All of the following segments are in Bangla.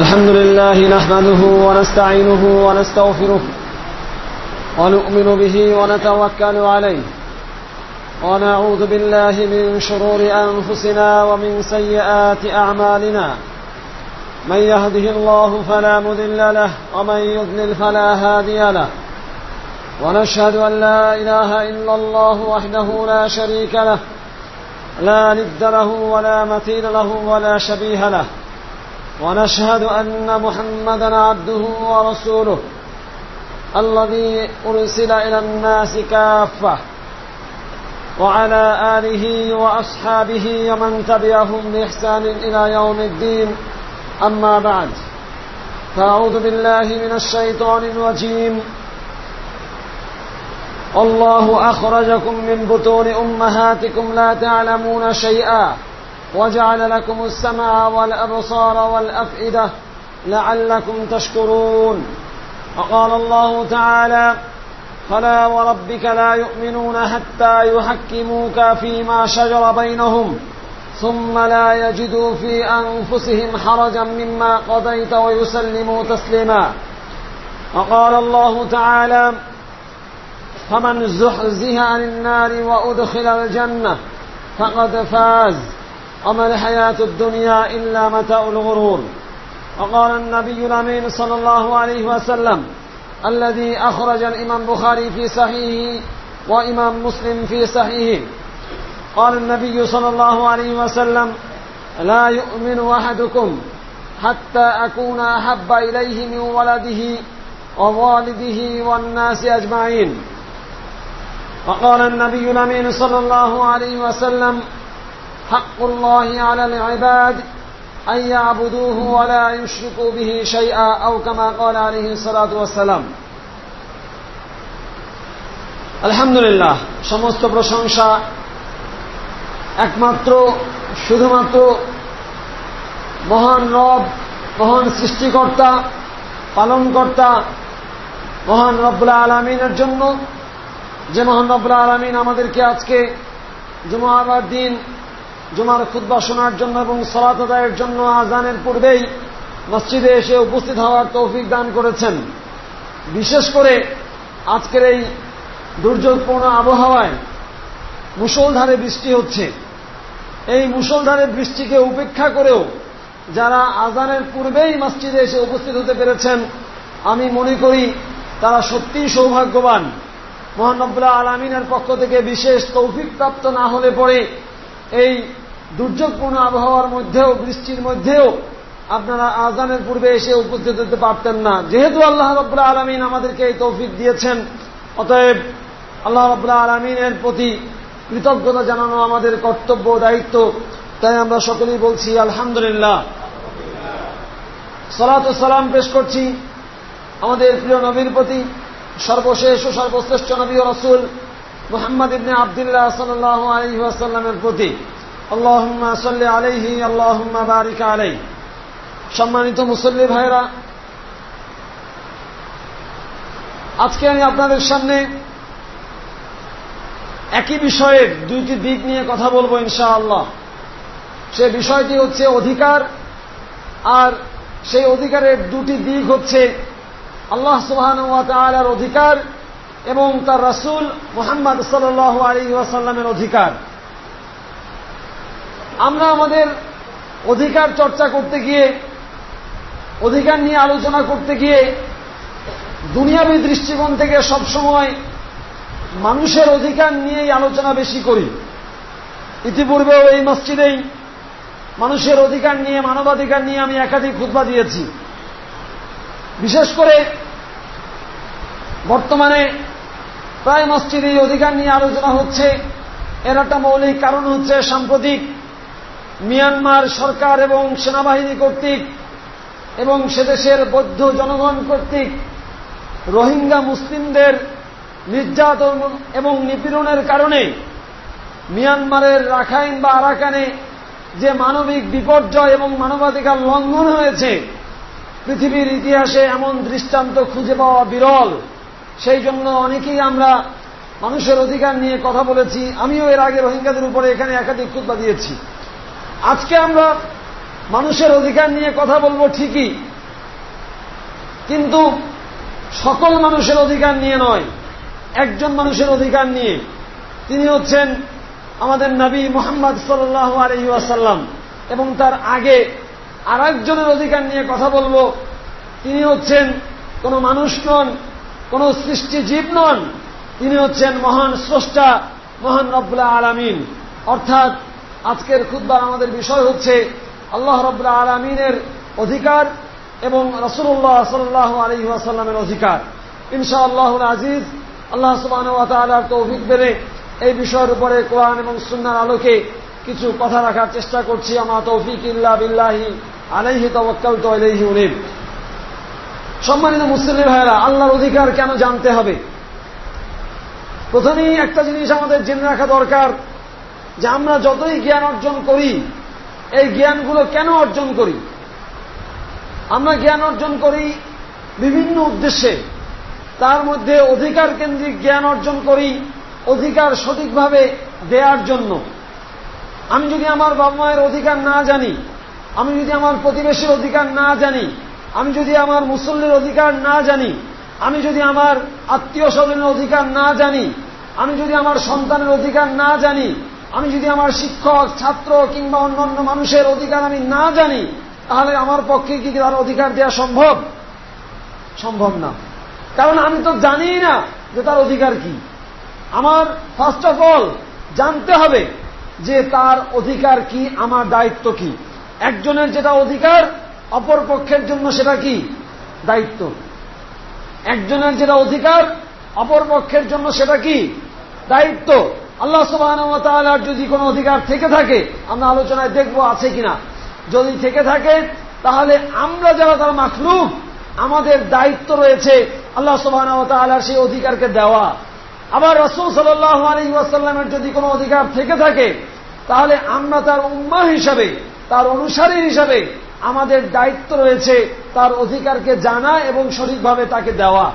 الحمد لله نحمده ونستعينه ونستغفره ونؤمن به ونتوكل عليه ونعوذ بالله من شرور أنفسنا ومن سيئات أعمالنا من يهده الله فلا مذل له ومن يضلل فلا هادي له ونشهد أن لا إله إلا الله وحده لا شريك له لا ند له ولا مثيل له ولا شبيه له ونشهد أن محمدا عبده ورسوله الذي أرسل إلى الناس كافة وعلى آله وأصحابه ومن تبعهم بإحسان إلى يوم الدين. أما بعد فأعوذ بالله من الشيطان الرجيم. الله أخرجكم من بطون أمهاتكم لا تعلمون شيئا. وجعل لكم السمع والأبصار والأفئدة لعلكم تشكرون. وقال الله تعالى فلا وربك لا يؤمنون حتى يحكموك فيما شجر بينهم ثم لا يجدوا في أنفسهم حرجا مما قضيت ويسلموا تسليما. وقال الله تعالى فمن زحزها عن النار وأدخل الجنة فقد فاز. وما الحياة الدنيا إلا متاع الغرور. وقال النبي الأمين صلى الله عليه وسلم الذي أخرج الإمام بخاري في صحيحه وإمام مسلم في صحيحه. قال النبي صلى الله عليه وسلم لا يؤمن أحدكم حتى أكون أحب إليه من ولده ووالده والناس أجمعين. وقال النبي الأمين صلى الله عليه وسلم حق الله على العباد أن يعبدوه ولا يشركوا به شيئا أو كما قال عليه الصلاة والسلام আলহামদুলিল্লাহ সমস্ত প্রশংসা একমাত্র শুধুমাত্র মহান রব মহান সৃষ্টিকর্তা পালনকর্তা মহান রব্বুল্লাহ আলমিনের জন্য যে মহান রব্বুল্লাহ আলমিন আমাদেরকে আজকে জুমাবার দিন জুমার খুদ্া শোনার জন্য এবং সলাত আদায়ের জন্য আজানের পূর্বেই মসজিদে এসে উপস্থিত হওয়ার তৌফিক দান করেছেন। বিশেষ করে আজকের এই দুর্যোগপূর্ণ আবহাওয়ায় মুসলধারে বৃষ্টি হচ্ছে। এই মুসলধারে বৃষ্টিকে উপেক্ষা করেও যারা আজানের পূর্বেই মসজিদে এসে উপস্থিত হতে পেরেছেন, আমি মনে করি তারা সত্যিই সৌভাগ্যবান। মোহানবুল্লাহ আলমিনের পক্ষ থেকে বিশেষ তৌফিক প্রাপ্ত না হলে পরে এই দুর্যোগপূর্ণ আবহাওয়ার মধ্যেও, বৃষ্টির মধ্যেও আপনারা আজানের পূর্বে এসে উপস্থিত হতে পারতেন না। যেহেতু আল্লাহ রব্লা আলমিন আমাদেরকে এই তৌফিক দিয়েছেন, অতএব আল্লাহ রব্লা আলমিনের প্রতি কৃতজ্ঞতা জানানো আমাদের কর্তব্য দায়িত্ব। তাই আমরা সকলেই বলছি, আলহামদুলিল্লাহ। সালাত সালাম পেশ করছি আমাদের প্রিয় নবীর প্রতি। সর্বশেষ ও সর্বশ্রেষ্ঠ নবী রসুল মোহাম্মদ ইবনে আবদুল্লাহ সাল্লাহ আলহি আসাল্লামের প্রতি। আল্লাহম্মা সাল্লি আলাইহি, আল্লাহম্মা বারিক আলাই সম্মানিত মুসল্লি ভাইরা আজকে আমি আপনাদের সামনে একই বিষয়ের দুইটি দিক নিয়ে কথা বলব ইনশাআল্লাহ। সে বিষয়টি হচ্ছে অধিকার, আর সেই অধিকারের দুটি দিক হচ্ছে আল্লাহ সুবাহান অধিকার এবং তার রাসুল মোহাম্মদ সাল আলী ওয়াসাল্লামের অধিকার। আমরা আমাদের অধিকার চর্চা করতে গিয়ে, অধিকার নিয়ে আলোচনা করতে গিয়ে দুনিয়াবী দৃষ্টিকোণ থেকে সবসময় মানুষের অধিকার নিয়েই আলোচনা বেশি করি। ইতিপূর্বেও এই মসজিদেই মানুষের অধিকার নিয়ে, মানবাধিকার নিয়ে আমি একাধিক খুদ্া দিয়েছি। বিশেষ করে বর্তমানে প্রায় মসজিদে অধিকার নিয়ে আলোচনা হচ্ছে। এর একটা মৌলিক কারণ হচ্ছে সাম্প্রতিক মিয়ানমার সরকার এবং সেনাবাহিনী কর্তৃক এবং সে দেশের বৌদ্ধ জনগণ কর্তৃক রোহিঙ্গা মুসলিমদের নির্যাতন এবং নিপীড়নের কারণে মিয়ানমারের রাখাইন বা আরাকানে যে মানবিক বিপর্যয় এবং মানবাধিকার লঙ্ঘন হয়েছে, পৃথিবীর ইতিহাসে এমন দৃষ্টান্ত খুঁজে পাওয়া বিরল। সেই জন্য অনেকেই আমরা মানুষের অধিকার নিয়ে কথা বলেছি। আমিও এর আগে রোহিঙ্গাদের উপরে এখানে একাধিক খুদ্া দিয়েছি। আজকে আমরা মানুষের অধিকার নিয়ে কথা বলব ঠিকই, কিন্তু সকল মানুষের অধিকার নিয়ে নয়, একজন মানুষের অধিকার নিয়ে। তিনি হচ্ছেন আমাদের নবী মোহাম্মদ সাল্লাহ আলহি আসাল্লাম এবং তার আগে আর একজনের অধিকার নিয়ে কথা বলব। তিনি হচ্ছেন কোন মানুষ নন, কোন সৃষ্টিজীব নন। তিনি হচ্ছেন মহান স্রষ্টা, মহান রব্লা আলামিন। অর্থাৎ আজকের খুদ্বার আমাদের বিষয় হচ্ছে আল্লাহ রব্লা আলমিনের অধিকার এবং রসুল্লাহ সাল্লাহ আলহি আসাল্লামের অধিকার। ইনশা আল্লাহ আজিজ আল্লাহ সুবাহ তৌফিক বেড়ে এই বিষয়ের উপরে কোরআন এবং সুন্নার আলোকে কিছু কথা রাখার চেষ্টা করছি। আমার তৌফিক ইল্লা বিল্লাহি আলাইহি তবক্কাল তো আলাইহি উনিব। সম্মানিত মুসলিম ভাইরা আল্লাহর অধিকার কেন জানতে হবে? প্রথমেই একটা জিনিস আমাদের জেনে রাখা দরকার। যে আমরা যতই জ্ঞান অর্জন করি, এই জ্ঞানগুলো কেন অর্জন করি? আমরা জ্ঞান অর্জন করি বিভিন্ন উদ্দেশ্যে। তার মধ্যে অধিকার কেন্দ্রিক জ্ঞান অর্জন করি, অধিকার সঠিকভাবে দেওয়ার জন্য। আমি যদি আমার বাবা মায়ের অধিকার না জানি, আমি যদি আমার প্রতিবেশীর অধিকার না জানি, আমি যদি আমার মুসল্লির অধিকার না জানি, আমি যদি আমার আত্মীয় স্বজনের অধিকার না জানি, আমি যদি আমার সন্তানের অধিকার না জানি আমি যদি আমার শিক্ষক, ছাত্র কিংবা অন্যান্য মানুষের অধিকার আমি না জানি, তাহলে আমার পক্ষে কি তার অধিকার দেওয়া সম্ভব? সম্ভব না। কারণ আমি তো জানি না যে তার অধিকার কি। আমার ফার্স্ট অফ অল জানতে হবে যে তার অধিকার কি, আমার দায়িত্ব কি। একজনের যেটা অধিকার, অপর পক্ষের জন্য সেটা কি? দায়িত্ব। একজনের যেটা অধিকার, অপর পক্ষের জন্য সেটা কি? দায়িত্ব। আল্লাহ সুবাহ যদি কোনো অধিকার থেকে থাকে, আমরা আলোচনায় দেখব আছে কিনা। যদি থেকে থাকে, তাহলে আমরা যারা তার মাখলুক, আমাদের দায়িত্ব রয়েছে আল্লাহ সুবাহ সেই অধিকারকে দেওয়া। আবার রসুল সাল্লাহ আলী ওয়াসাল্লামের যদি কোনো অধিকার থেকে থাকে, তাহলে আমরা তার উম্মা হিসাবে, তার অনুসারী হিসাবে আমাদের দায়িত্ব রয়েছে তার অধিকারকে জানা এবং সঠিকভাবে তাকে দেওয়া।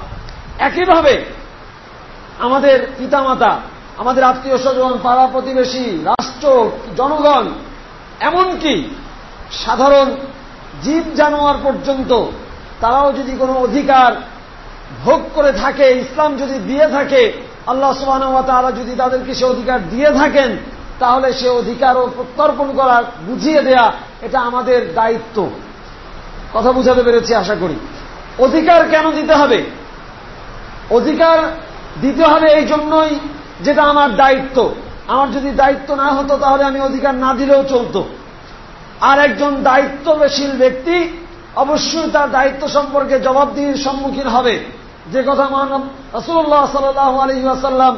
একইভাবে আমাদের পিতামাতা আমাদের আত্মীয় স্বজন, পাড়া প্রতিবেশী, রাষ্ট্র, জনগণ, এমনকি সাধারণ জীব জানোয়ার পর্যন্ত, তারাও যদি কোনো অধিকার ভোগ করে থাকে, ইসলাম যদি দিয়ে থাকে, আল্লাহ তারা যদি তাদেরকে সে অধিকার দিয়ে থাকেন, তাহলে সে অধিকারও প্রত্যর্পণ করা বুঝিয়ে দেয়া এটা আমাদের দায়িত্ব। কথা বুঝাতে পেরেছি, আশা করি। অধিকার কেন দিতে হবে? অধিকার দিতে হবে এই জন্যই যেটা আমার দায়িত্ব। আমার যদি দায়িত্ব না হতো, তাহলে আমি অধিকার না দিলেও চলত। আর একজন দায়িত্বশীল ব্যক্তি অবশ্যই তার দায়িত্ব সম্পর্কে জবাবদিহির সম্মুখীন হবে। যে কথা মানব রসুল্লাহ সাল্লাহ আলী আসাল্লাম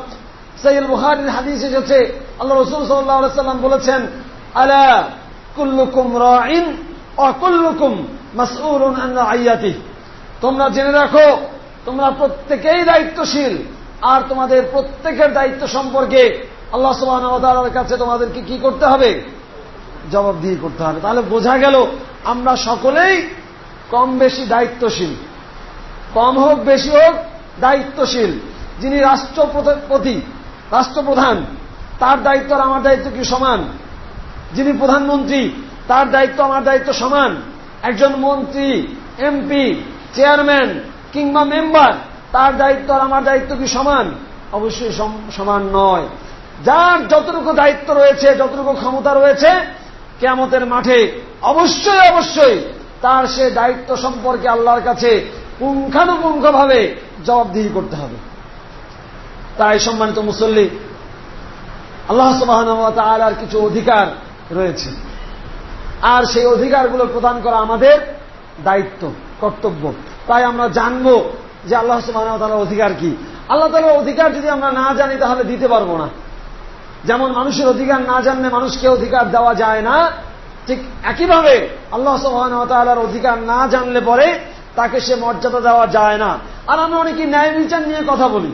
সৈয়দ বুহারির হাদিস এসেছে। আল্লাহ রসুল সাল্লাহ সাল্লাম বলেছেন, আলা কুল্লুকুম রাইন অকুল্লুকুম মাসউরুন আইয়াতি তোমরা জেনে রাখো, তোমরা প্রত্যেকেই দায়িত্বশীল। আর তোমাদের প্রত্যেকের দায়িত্ব সম্পর্কে আল্লাহ সুবাহর কাছে তোমাদেরকে কি করতে হবে? জবাবদিহি করতে হবে। তাহলে বোঝা গেল আমরা সকলেই কম বেশি দায়িত্বশীল। কম হোক, বেশি হোক, দায়িত্বশীল। যিনি রাষ্ট্রপতি, রাষ্ট্রপ্রধান, তার দায়িত্ব আর আমার দায়িত্ব কি সমান? যিনি প্রধানমন্ত্রী, তার দায়িত্ব আমার দায়িত্ব সমান? একজন মন্ত্রী, এমপি, চেয়ারম্যান কিংবা মেম্বার তার দায়িত্ব আর আমার দায়িত্ব কি সমান? অবশ্যই সমান নয়। যার যতটুকু দায়িত্ব রয়েছে, যতটুকু ক্ষমতা রয়েছে কেমতের মাঠে অবশ্যই অবশ্যই তার সে দায়িত্ব সম্পর্কে আল্লাহর কাছে পুঙ্খানুপুঙ্খভাবে জবাবদিহি করতে হবে। তাই সম্মানিত মুসল্লি, আল্লাহ তার আর কিছু অধিকার রয়েছে। আর সেই অধিকারগুলো প্রদান করা আমাদের দায়িত্ব, কর্তব্য। তাই আমরা জানব যে আল্লাহ সুবাহ অধিকার কি? আল্লাহ তালার অধিকার যদি আমরা না জানি, তাহলে দিতে পারব না। যেমন মানুষের অধিকার না জানলে মানুষকে অধিকার দেওয়া যায় না, ঠিক একইভাবে আল্লাহ সুবাহর অধিকার না জানলে পরে তাকে সে মর্যাদা দেওয়া যায় না। আর আমরা অনেকে ন্যায় বিচার নিয়ে কথা বলি,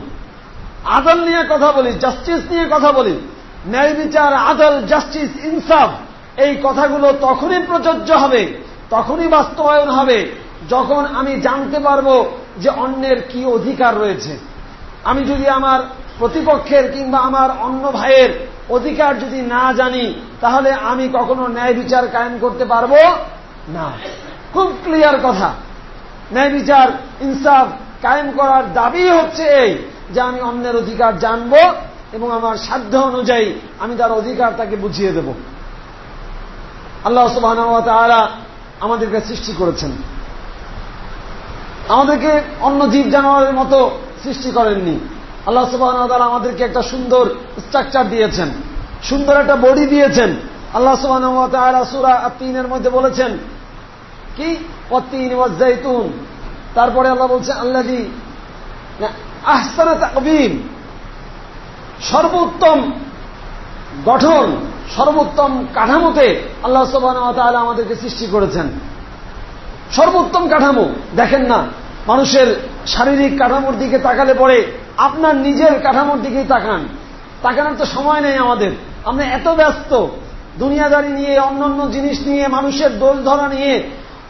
আদল নিয়ে কথা বলি জাস্টিস নিয়ে কথা বলি, ন্যায় বিচার, আদল জাস্টিস ইনসাফ এই কথাগুলো তখনই প্রযোজ্য হবে, তখনই বাস্তবায়ন হবে, যখন আমি জানতে পারব যে অন্যের কি অধিকার রয়েছে। আমি যদি আমার প্রতিপক্ষের কিংবা আমার অন্য ভাইয়ের অধিকার যদি না জানি, তাহলে আমি কখনো ন্যায় বিচার কায়েম করতে পারব? না। খুব ক্লিয়ার কথা। ন্যায় বিচার, ইনসাফ কায়েম করার দাবি হচ্ছে এই যে আমি অন্যের অধিকার জানব এবং আমার সাধ্য অনুযায়ী আমি তার অধিকার তাকে বুঝিয়ে দেব। আল্লাহ সুবাহ আমাদেরকে সৃষ্টি করেছেন। আমাদেরকে অন্য জীব জানোয়ারের মতো সৃষ্টি করেননি। আল্লাহ সুবাহ আমাদেরকে একটা সুন্দর স্ট্রাকচার দিয়েছেন। সুন্দর একটা বডি দিয়েছেন। আল্লাহ সুবাহ সুরা তিনের মধ্যে বলেছেন, কি? ওয়াজাইতুন তারপরে আল্লাহ বলছে আল্লাদি আহসানা তাকবিম। সর্বোত্তম গঠন, সর্বোত্তম কাঠামোতে আল্লাহ সুবাহ আমাদেরকে সৃষ্টি করেছেন। সর্বোত্তম কাঠামো। দেখেন না, মানুষের শারীরিক কাঠামোর দিকে তাকালে পরে আপনার নিজের কাঠামোর দিকেই তাকান। তাকানোর তো সময় নেই আমাদের। আমরা এত ব্যস্ত, দুনিয়াদারি নিয়ে, অন্যান্য জিনিস নিয়ে, মানুষের দোষ ধরা নিয়ে,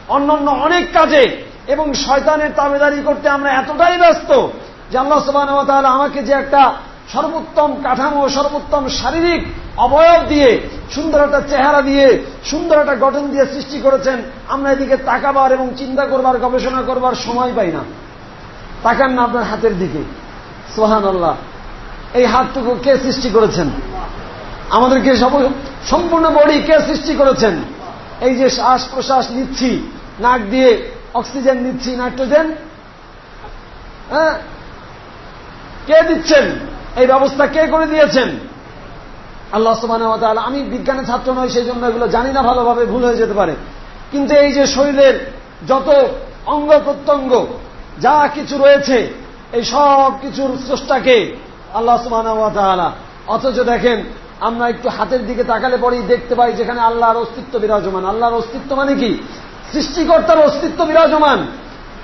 অন্যান্য অনেক কাজে, এবং শয়তানের তাবেদারি করতে আমরা এতটাই ব্যস্ত যে আল্লাহ সবান আমাকে যে একটা সর্বোত্তম কাঠামো, সর্বোত্তম শারীরিক অবয়ব দিয়ে সুন্দর একটা চেহারা দিয়ে, সুন্দর একটা গঠন দিয়ে সৃষ্টি করেছেন। আমরা এদিকে তাকাবার এবং চিন্তা করবার, গবেষণা করবার সময় পাই না। তাকান না আপনার হাতের দিকে। সোহান আল্লাহ এই হাতটুকু কে সৃষ্টি করেছেন? আমাদেরকে সম্পূর্ণ বডি কে সৃষ্টি করেছেন? এই যে শ্বাস প্রশ্বাস নিচ্ছি, নাক দিয়ে অক্সিজেন নিচ্ছি, নাইট্রোজেন। হ্যাঁ? কে দিচ্ছেন? এই ব্যবস্থা কে করে দিয়েছেন? আল্লাহ সুবাহ আমি বিজ্ঞানের ছাত্র নই সেই জন্য এগুলো জানি না, ভালোভাবে ভুল হয়ে যেতে পারে। কিন্তু এই যে শরীরের যত অঙ্গ প্রত্যঙ্গ, যা কিছু রয়েছে, এই সব কিছুর স্রষ্টাকে আল্লাহ সুবাহ অথচ দেখেন, আমরা একটু হাতের দিকে তাকালে পরেই দেখতে পাই যেখানে আল্লাহর অস্তিত্ব বিরাজমান। আল্লাহর অস্তিত্ব মানে কি? সৃষ্টিকর্তার অস্তিত্ব বিরাজমান।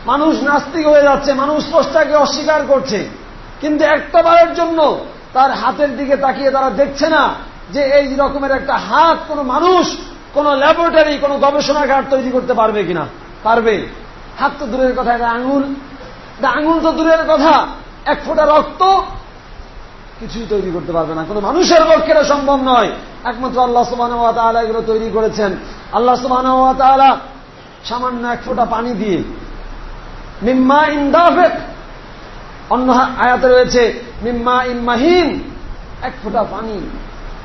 মানুষ নাস্তিক হয়ে যাচ্ছে, মানুষ স্রষ্টাকে অস্বীকার করছে। কিন্তু একটা বারের জন্য তার হাতের দিকে তাকিয়ে তারা দেখছে না যে এই রকমের একটা হাত কোন মানুষ, কোন ল্যাবরেটরি কোন গবেষণাগার তৈরি করতে পারবে কিনা। পারবে। হাত তো দূরের কথা, এটা আঙুল। আঙুল তো দূরের কথা। এক ফোঁটা রক্ত কিছুই তৈরি করতে পারবে না। কোন মানুষের পক্ষে সম্ভব নয়। একমাত্র আল্লাহ সুবাহ এগুলো তৈরি করেছেন। আল্লাহ সুবাহ সামান্য এক ফোঁটা পানি দিয়ে, মিম্মা ইন্দাফেক অন্য আয়াতে রয়েছে, মিম্মা ইম্মাহীন এক ফোঁটা পানি।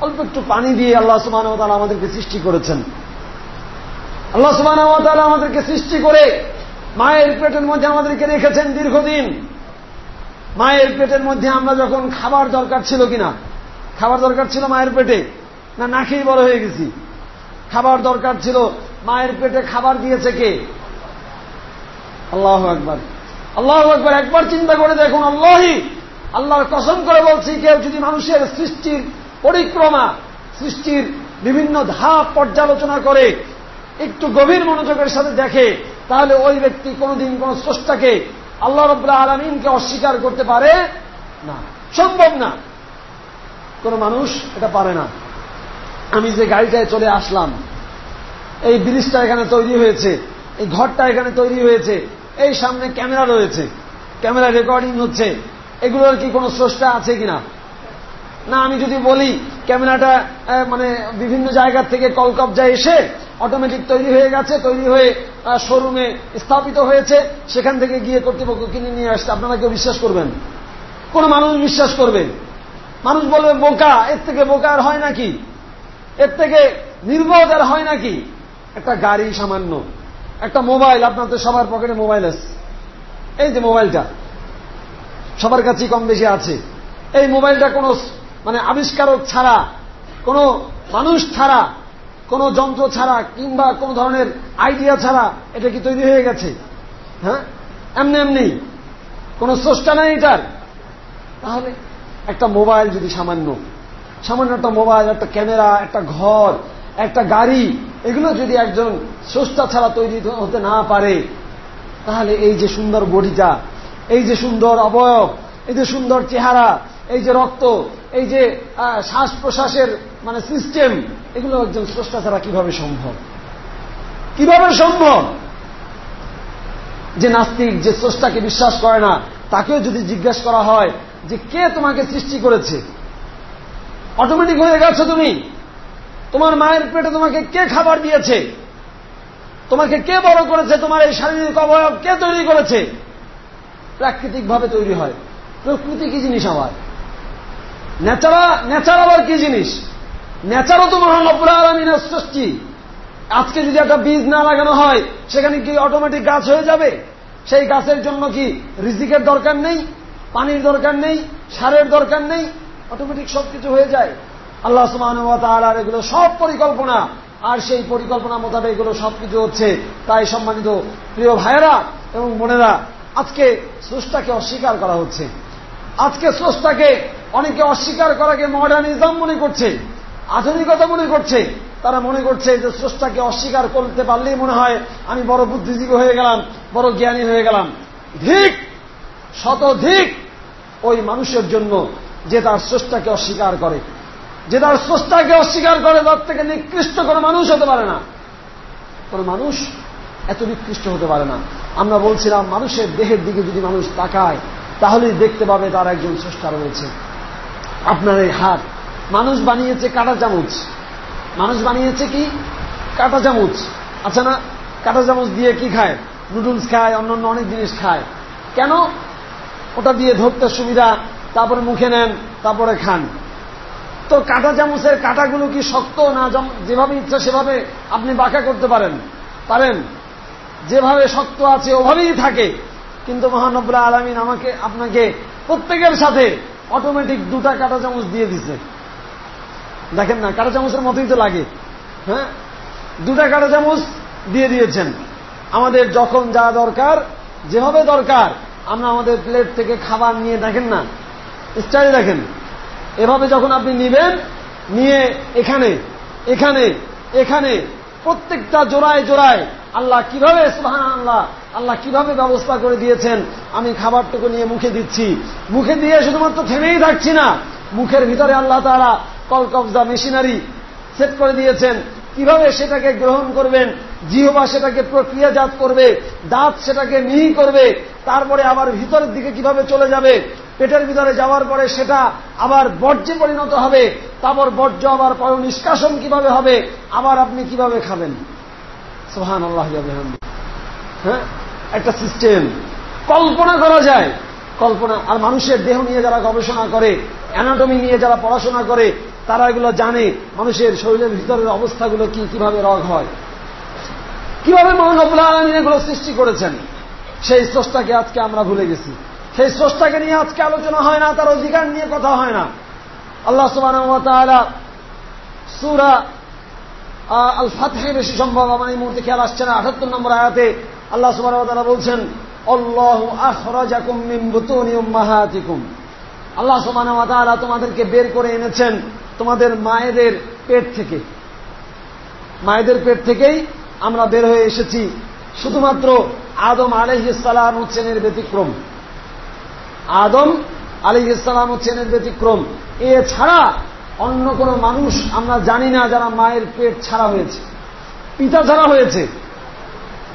অল্প একটু পানি দিয়ে আল্লাহ সুবাহ আমাদেরকে সৃষ্টি করেছেন। আল্লাহ সুবাহ আমাদেরকে সৃষ্টি করে মায়ের পেটের মধ্যে আমাদেরকে রেখেছেন দীর্ঘদিন। মায়ের পেটের মধ্যে আমরা যখন খাবার দরকার ছিল কিনা, খাবার দরকার ছিল মায়ের পেটে, না না খেয়ে বড় হয়ে গেছি। খাবার দরকার ছিল, মায়ের পেটে খাবার দিয়েছে কে? আল্লাহ একবার আল্লাহ একবার একবার চিন্তা করে দেখুন, আল্লাহই আল্লাহর কসম করে বলছি, কেউ যদি মানুষের সৃষ্টির পরিক্রমা, সৃষ্টির বিভিন্ন ধাপ পর্যালোচনা করে, একটু গভীর মনোযোগের সাথে দেখে, তাহলে ওই ব্যক্তি কোনদিন কোন স্রষ্টাকে আল্লাহ রব্লা আলমিনকে অস্বীকার করতে পারে না। সম্ভব না। কোন মানুষ এটা পারে না। আমি যে গাড়িটায় চলে আসলাম, এই ব্রিজটা এখানে তৈরি হয়েছে, এই ঘরটা এখানে তৈরি হয়েছে এই সামনে ক্যামেরা রয়েছে। ক্যামেরা রেকর্ডিং হচ্ছে। এগুলোর কি কোনো স্রষ্টা আছে কিনা? না, আমি যদি বলি, ক্যামেরাটা মানে বিভিন্ন জায়গার থেকে কলকবজায় এসে অটোমেটিক তৈরি হয়ে গেছে, তৈরি হয়ে শোরুমে স্থাপিত হয়েছে, সেখান থেকে গিয়ে কর্তৃপক্ষ কিনে নিয়ে আসছে। আপনারা কেউ বিশ্বাস করবেন? কোন মানুষ বিশ্বাস করবে? মানুষ বলবে, বোকা, এর থেকে বোকা আর হয় নাকি? এর থেকে নির্বোধ আর হয় নাকি? একটা গাড়ি সামান্য। একটা মোবাইল আপনাদের সবার পকেটে মোবাইল আছে। এই যে মোবাইলটা, সবার কাছেই কম বেশি আছে। এই মোবাইলটা কোনো মানে আবিষ্কারক ছাড়া, কোনো মানুষ ছাড়া, কোন যন্ত্র ছাড়া, কিংবা কোন ধরনের আইডিয়া ছাড়া এটা কি তৈরি হয়ে গেছে? হ্যাঁ? এমনি এমনি, কোন স্রষ্টা নাই এটার। তাহলে একটা মোবাইল যদি সামান্য সামান্য একটা মোবাইল, একটা ক্যামেরা, একটা ঘর একটা গাড়ি, এগুলো যদি একজন স্রষ্টা ছাড়া তৈরি হতে না পারে, তাহলে এই যে সুন্দর বডিটা, এই যে সুন্দর অবয়ব, এই যে সুন্দর চেহারা, এই যে রক্ত, এই যে শ্বাস প্রশ্বাসের মানে সিস্টেম এগুলো একজন স্রষ্টা ছাড়া কীভাবে সম্ভব? কীভাবে সম্ভব? যে নাস্তিক, যে স্রষ্টাকে বিশ্বাস করে না, তাকেও যদি জিজ্ঞাসা করা হয় যে কে তোমাকে সৃষ্টি করেছে? অটোমেটিক হয়ে গেছো তুমি। তোমার মায়ের পেটে তোমাকে কে খাবার দিয়েছে? তোমাকে কে বড় করেছে? তোমার এই শারীরিক অবয়ব কে তৈরি করেছে? প্রাকৃতিক ভাবে তৈরি হয়। প্রকৃতি কি জিনিস আমার ন্যাচারা, ন্যাচার আবার কি জিনিস? ন্যাচারও তো মহান অপরা আলমিনের সৃষ্টি। আজকে যদি একটা বীজ না লাগানো হয়, সেখানে কি অটোমেটিক গাছ হয়ে যাবে? সেই গাছের জন্য কি রিজিকের দরকার নেই? পানির দরকার নেই? সারের দরকার নেই? অটোমেটিক সবকিছু হয়ে যায়। আল্লাহ সুমান এগুলো সব পরিকল্পনা। আর সেই পরিকল্পনা মোতাবেক এগুলো সবকিছু হচ্ছে। তাই সম্মানিত প্রিয় ভাইয়েরা এবং বোনেরা, আজকে স্রষ্টাকে অস্বীকার করা হচ্ছে। আজকে স্রষ্টাকে অনেকে অস্বীকার করাকে মডার্নিজম মনে করছে, আধুনিকতা মনে করছে। তারা মনে করছে যে স্রষ্টাকে অস্বীকার করতে পারলেই মনে হয় আমি বড় বুদ্ধিজীবী হয়ে গেলাম, বড় জ্ঞানী হয়ে গেলাম। ধিক, শতধিক ওই মানুষের জন্য যে তার স্রষ্টাকে অস্বীকার করে। যে তার স্রষ্টাকে অস্বীকার করে, তার থেকে নিকৃষ্ট কোনো মানুষ হতে পারে না। কোন মানুষ এত নিকৃষ্ট হতে পারে না। আমরা বলছিলাম, মানুষের দেহের দিকে যদি মানুষ তাকায়, তাহলেই দেখতে পাবে তার একজন স্রষ্টা রয়েছে। আপনার এই হাত, মানুষ বানিয়েছে কাটা চামচ। মানুষ বানিয়েছে কি? কাটা চামচ। আচ্ছা না, কাটা চামচ দিয়ে কি খায়? নুডলস খায়, অন্যান্য অনেক জিনিস খায়। কেন? ওটা দিয়ে ধরতে সুবিধা, তারপরে মুখে নেন, তারপরে খান। তো কাঁটা চামচের কাঁটাগুলো কি শক্ত না যেভাবে ইচ্ছা সেভাবে আপনি বাঁকা করতে পারেন? পারেন। যেভাবে শক্ত আছে ওভাবেই থাকে। কিন্তু মহানবুল্লাহ আলমিন আমাকে, আপনাকে প্রত্যেকের সাথে অটোমেটিক দুটা কাঁটা চামচ দিয়ে দিছে। দেখেন না, কাঁটা চামচের মতোই তো লাগে। হ্যাঁ? দুটা কাঁটা চামচ দিয়ে দিয়েছেন। আমাদের যখন যা দরকার, যেভাবে দরকার, আমরা আমাদের প্লেট থেকে খাবার নিয়ে, দেখেন না স্টাইল দেখেন। এভাবে যখন আপনি নিবেন, নিয়ে এখানে এখানে এখানে, প্রত্যেকটা জোড়ায় জোড়ায় আল্লাহ কীভাবে আল্লাহ আল্লাহ কীভাবে ব্যবস্থা করে দিয়েছেন, আমি খাবারটুকু নিয়ে মুখে দিচ্ছি। মুখে দিয়ে শুধুমাত্র থেমেই থাকছি না, মুখের ভিতরে আল্লাহ তারা কলকবজা মেশিনারি সেট করে দিয়েছেন। কীভাবে সেটাকে গ্রহণ করবেন? জিহবা সেটাকে প্রক্রিয়াজাত করবে, দাঁত সেটাকে মিহি করবে, তারপরে আবার ভিতরের দিকে কীভাবে চলে যাবে? পেটের ভিতরে যাওয়ার পরে সেটা আবার বর্জ্যে পরিণত হবে, তারপর বর্জ্য আবার পর নিষ্কাশন কীভাবে হবে, আবার আপনি কীভাবে খাবেন? সোহান আল্লাহ হ্যাঁ? একটা সিস্টেম। কল্পনা করা যায়। কল্পনা। আর মানুষের দেহ নিয়ে যারা গবেষণা করে, অ্যানাটমি নিয়ে যারা পড়াশোনা করে তারা এগুলো জানে মানুষের শরীরের ভিতরের অবস্থাগুলো কি, কীভাবে রগ হয়। কীভাবে মহানবুল এগুলো সৃষ্টি করেছেন? সেই স্রষ্টাকে আজকে আমরা ভুলে গেছি। সেই স্রষ্টাকে নিয়ে আজকে আলোচনা হয় না, তার অধিকার নিয়ে কথা হয় না। আল্লাহ সুবাহ সুরা আল ফাতহে বেশি সম্ভব, আমার এই মুহূর্তে খেয়াল আসছে না আঠাত্তর নম্বর আয়াতে আল্লাহ সুবাহ বলছেন অল্লাহ আল্লাহ সুবহানাহু তোমাদেরকে বের করে এনেছেন তোমাদের মায়েদের পেট থেকে। মায়েদের পেট থেকেই আমরা বের হয়ে এসেছি। শুধুমাত্র আদম আলহিসাম হচ্ছেন এর ব্যতিক্রম। আদম আলহিসাম হচ্ছেন এর ব্যতিক্রম। এছাড়া অন্য কোন মানুষ আমরা জানি না যারা মায়ের পেট ছাড়া হয়েছে। পিতা ছাড়া হয়েছে।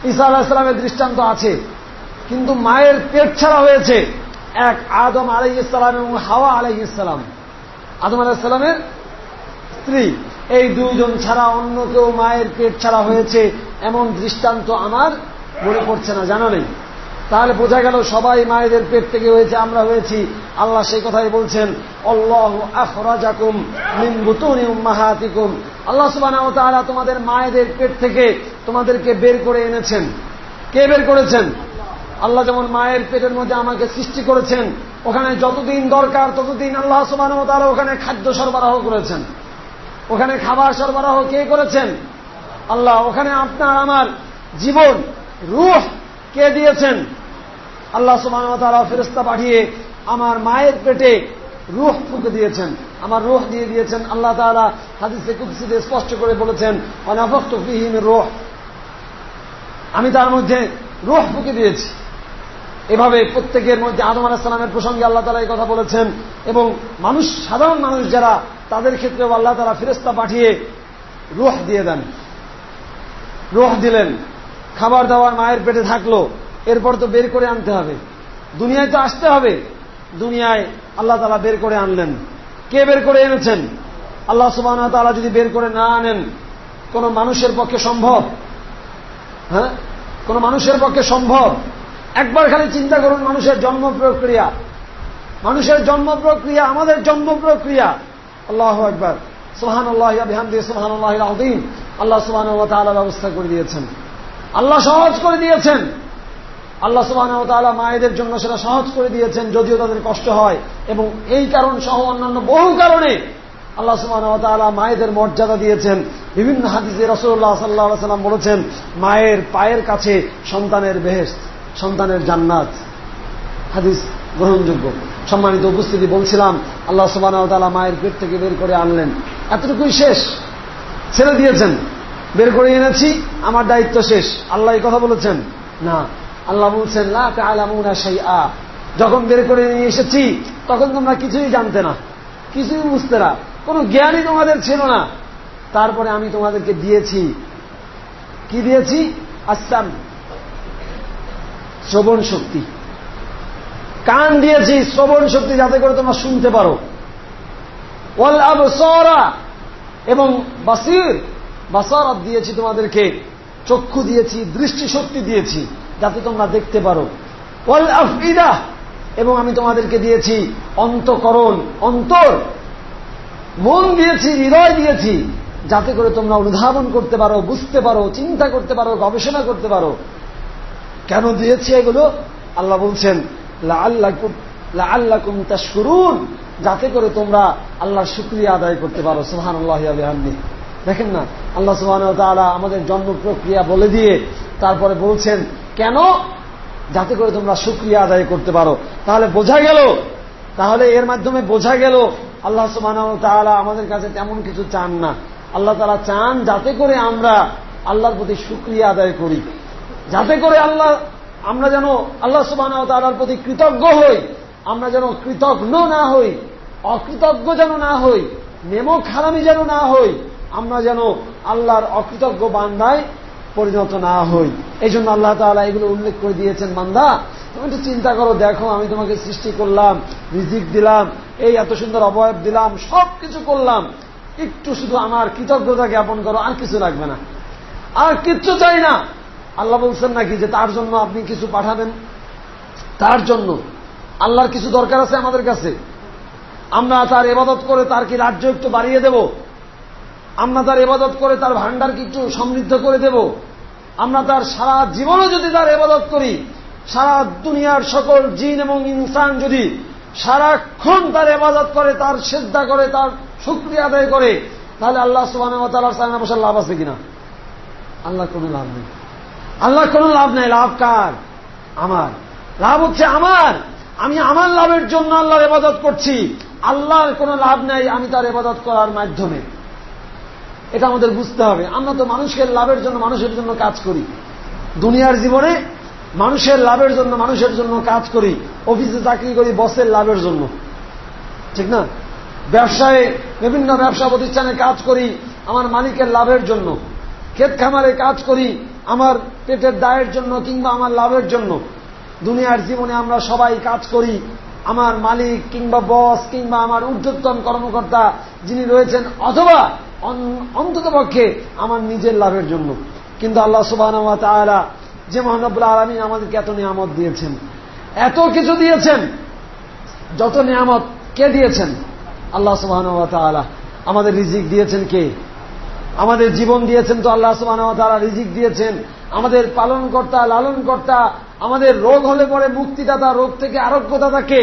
ঈসা আলাহিসামের দৃষ্টান্ত আছে। কিন্তু মায়ের পেট ছাড়া হয়েছে এক আদম আলাই ইসলাম এবং হাওয়া আলাই ইসলাম আদম আলাহিসাল্লামের স্ত্রী। এই দুইজন ছাড়া অন্য কেউ মায়ের পেট ছাড়া হয়েছে, এমন দৃষ্টান্ত আমার মনে পড়ছে না, জানা নেই? তাহলে বোঝা গেল সবাই মায়েদের পেট থেকে হয়েছে, আমরা হয়েছি। আল্লাহ সেই কথাই বলছেন অল্লাহ আখরাজাকুম মাহাতিকুম আল্লাহ সুবাহ তোমাদের মায়েদের পেট থেকে তোমাদেরকে বের করে এনেছেন। কে বের করেছেন? আল্লাহ যেমন মায়ের পেটের মধ্যে আমাকে সৃষ্টি করেছেন ওখানে যতদিন দরকার, ততদিন আল্লাহ সুবাহ তারা ওখানে খাদ্য সরবরাহ করেছেন। ওখানে খাবার সরবরাহ কে করেছেন? আল্লাহ। ওখানে আপনার, আমার জীবন, রুহ কে দিয়েছেন? আল্লাহ সুবাহ তারা ফেরস্তা পাঠিয়ে আমার মায়ের পেটে রুহ ফুকে দিয়েছেন। আমার রুহ দিয়ে দিয়েছেন। আল্লাহ তালা হাদিসে কুদ্সিতে স্পষ্ট করে বলেছেন অনাভক্ত ফিহিম রুহ। আমি তার মধ্যে রুহ ফুকে দিয়েছি। এভাবে প্রত্যেকের মধ্যে আদম আলাহিসাল্লামের প্রসঙ্গে আল্লাহ তালা এই কথা বলেছেন এবং মানুষ, সাধারণ মানুষ যারা, তাদের ক্ষেত্রেও আল্লাহ তালা ফেরস্তা পাঠিয়ে রুহ দিয়ে দেন। রুহ দিলেন। খাবার দাবার মায়ের পেটে থাকল। এরপর তো বের করে আনতে হবে। দুনিয়ায় তো আসতে হবে। দুনিয়ায় আল্লাহ তালা বের করে আনলেন। কে বের করে এনেছেন? আল্লাহ সুবাহ তালা যদি বের করে না আনেন, কোন মানুষের পক্ষে সম্ভব? হ্যাঁ? কোন মানুষের পক্ষে সম্ভব? একবার খালি চিন্তা করুন, মানুষের জন্ম প্রক্রিয়া। মানুষের জন্ম প্রক্রিয়া আমাদের জন্ম প্রক্রিয়া। আল্লাহ একবার সোহান আল্লাহ বিহামদি সোহান আল্লাহ আদিম আল্লাহ সুবাহ ব্যবস্থা করে দিয়েছেন। আল্লাহ সহজ করে দিয়েছেন। আল্লাহ সুবাহ মায়েদের জন্য সেটা সহজ করে দিয়েছেন, যদিও তাদের কষ্ট হয়। এবং এই কারণ সহ অন্যান্য বহু কারণে আল্লাহ সুবাহ মায়েদের মর্যাদা দিয়েছেন। বিভিন্ন হাদিসে রসুল্লাহ সাল্লাহ সাল্লাম বলেছেন, মায়ের পায়ের কাছে সন্তানের বেহেস সন্তানের জান্নাত। হাদিস গ্রহণযোগ্য। সম্মানিত উপস্থিতি, বলছিলাম, আল্লাহ সুবাহ মায়ের পেট থেকে বের করে আনলেন। এতটুকুই শেষ। ছেড়ে দিয়েছেন। বের করে এনেছি, আমার দায়িত্ব শেষ। আল্লাহ কথা বলেছেন? না। আল্লাহ বলছেন আ যখন বের করে নিয়ে এসেছি, তখন তোমরা কিছুই জানতে না। কিছুই বুঝতে না। কোনো জ্ঞানই তোমাদের ছিল না। তারপরে আমি তোমাদেরকে দিয়েছি। কি দিয়েছি? আসাম শ্রবণ শক্তি। কান দিয়েছি শ্রবণ শক্তি যাতে করে তোমরা শুনতে পারো। আবসরা এবং বাসির, বাসারাত দিয়েছি তোমাদেরকে, চক্ষু দিয়েছি দৃষ্টি শক্তি দিয়েছি, যাতে তোমরা দেখতে পারো। ওয়াল আফিদা এবং আমি তোমাদেরকে দিয়েছি অন্তকরণ, অন্তর। মন দিয়েছি, হৃদয় দিয়েছি, যাতে করে তোমরা অনুধাবন করতে পারো, বুঝতে পারো, চিন্তা করতে পারো, গবেষণা করতে পারো। কেন দিয়েছি এগুলো? আল্লাহ বলছেন আল্লাহ তাশকুরুন। যাতে করে তোমরা আল্লাহর শুক্রিয়া আদায় করতে পারো সুহান আল্লাহ দেখেন না, আল্লাহ সুহান আমাদের জন্ম প্রক্রিয়া বলে দিয়ে তারপরে বলছেন, কেন? যাতে করে তোমরা শুক্রিয়া আদায় করতে পারো। তাহলে বোঝা গেল, তাহলে এর মাধ্যমে বোঝা গেল, আল্লাহ সুবাহ তালা আমাদের কাছে তেমন কিছু চান না। আল্লাহ তালা চান যাতে করে আমরা আল্লাহর প্রতি শুক্রিয়া আদায় করি। যাতে করে আল্লাহ, আমরা যেন আল্লাহ সুবাহ তালার প্রতি কৃতজ্ঞ হই, আমরা যেন কৃতজ্ঞ না হই, অকৃতজ্ঞ যেন না হই নেমক খারামি যেন না হই, আমরা যেন আল্লাহর অকৃতজ্ঞ বান্দায় পরিণত না হই। এই জন্য আল্লাহ তালা এগুলো উল্লেখ করে দিয়েছেন, বান্দা, তুমি একটু চিন্তা করো, দেখো, আমি তোমাকে সৃষ্টি করলাম, রিজিক দিলাম, এই এত সুন্দর অবয়ব দিলাম সব কিছু করলাম, একটু শুধু আমার কৃতজ্ঞতা জ্ঞাপন করো, আর কিছু লাগবে না। আর কিচ্ছু চাই না। আল্লাহ বলছেন নাকি যে তার জন্য আপনি কিছু পাঠাবেন? তার জন্য। আল্লাহর কিছু দরকার আছে আমাদের কাছে। আমরা তার এবাদত করে তার কি রাজ্য একটু বাড়িয়ে দেব? আমরা তার এবাদত করে তার ভান্ডারকে একটু সমৃদ্ধ করে দেব? আমরা তার সারা জীবনও যদি তার এবাদত করি, সারা দুনিয়ার সকল জিন এবং ইনসান যদি সারাক্ষণ তার এবাদত করে, তার শ্রদ্ধা করে, তার শুক্রিয়া আদায় করে, তাহলে আল্লাহ সুবাহ লাভ আছে কিনা? আল্লাহ কোনো লাভ নেই। আল্লাহ কোনো লাভ নাই, লাভ কার? আমার। লাভ হচ্ছে আমার। আমি আমার লাভের জন্য আল্লাহর এবাদত করছি। আল্লাহর কোনো লাভ নেই, আমি তার এবাদত করার মাধ্যমে। এটা আমাদের বুঝতে হবে। আমরা তো মানুষের লাভের জন্য মানুষের জন্য কাজ করি। দুনিয়ার জীবনে মানুষের লাভের জন্য মানুষের জন্য কাজ করি। অফিসে চাকরি করি, বসের লাভের জন্য। ঠিক না? ব্যবসায় বিভিন্ন ব্যবসা প্রতিষ্ঠানে কাজ করি, আমার মালিকের লাভের জন্য। ক্ষেত খামারে কাজ করি আমার পেটের দায়ের জন্য কিংবা আমার লাভের জন্য। দুনিয়ার জীবনে আমরা সবাই কাজ করি। আমার মালিক কিংবা বস কিংবা আমার ঊর্ধ্বতন কর্মকর্তা যিনি রয়েছেন অথবা অন্তত পক্ষে আমার নিজের লাভের জন্য। কিন্তু আল্লাহ সুবাহ যে মহানবুল্লাহ আলমী আমাদেরকে এত নিয়ামত দিয়েছেন। এত কিছু দিয়েছেন। যত নিয়ামত কে দিয়েছেন? আল্লাহ সুবাহ আমাদের রিজিক দিয়েছেন কে? আমাদের জীবন দিয়েছেন তো আল্লাহ সুবাহ রিজিক দিয়েছেন। আমাদের পালন কর্তা লালন কর্তা আমাদের রোগ হলে পরে মুক্তিদাতা, রোগ থেকে আরোগ্যদাতা কে?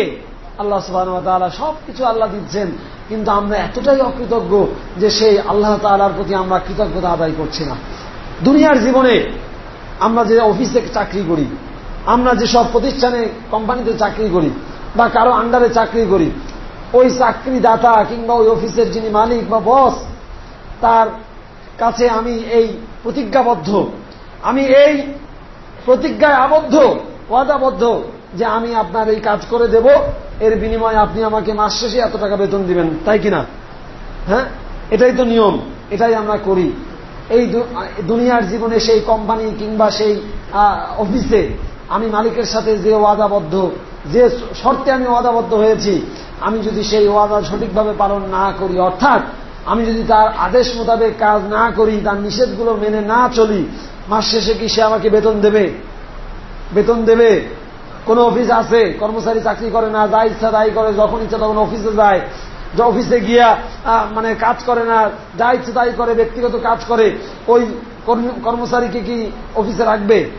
আল্লাহ সুবাহ সব কিছু আল্লাহ দিচ্ছেন। কিন্তু আমরা এতটাই অকৃতজ্ঞ যে সেই আল্লাহ তালার প্রতি আমরা কৃতজ্ঞতা আদায় করছি না। দুনিয়ার জীবনে আমরা যে অফিসে চাকরি করি, আমরা যেসব প্রতিষ্ঠানে, কোম্পানিতে চাকরি করি, বা কারও আন্ডারে চাকরি করি, ওই চাকরিদাতা কিংবা ওই অফিসের যিনি মালিক বা বস তার কাছে আমি এই প্রতিজ্ঞাবদ্ধ। আমি এই প্রতিজ্ঞায় আবদ্ধ, ওয়াদাবদ্ধ যে আমি আপনার এই কাজ করে দেব। এর বিনিময়ে আপনি আমাকে মাস শেষে এত টাকা বেতন দিবেন, তাই কিনা? হ্যাঁ? এটাই তো নিয়ম, এটাই আমরা করি। এই দুনিয়ার জীবনে সেই কোম্পানি কিংবা সেই অফিসে আমি মালিকের সাথে যে ওয়াদাবদ্ধ, যে শর্তে আমি ওয়াদাবদ্ধ হয়েছি, আমি যদি সেই ওয়াদা সঠিকভাবে পালন না করি, অর্থাৎ আমি যদি তার আদেশ মোতাবেক কাজ না করি, তার নিষেধগুলো মেনে না চলি, মাস শেষে কি সে আমাকে বেতন দেবে? বেতন দেবে? কোন অফিস আছে, কর্মচারী চাকরি করে না, যা ইচ্ছা দায়ী করে, যখন ইচ্ছা তখন অফিসে যায়। যে অফিসে গিয়া মানে কাজ করে না, যা ইচ্ছে তাই করে, ব্যক্তিগত কাজ করে, ওই কর্মচারীকে কি অফিসে রাখবে?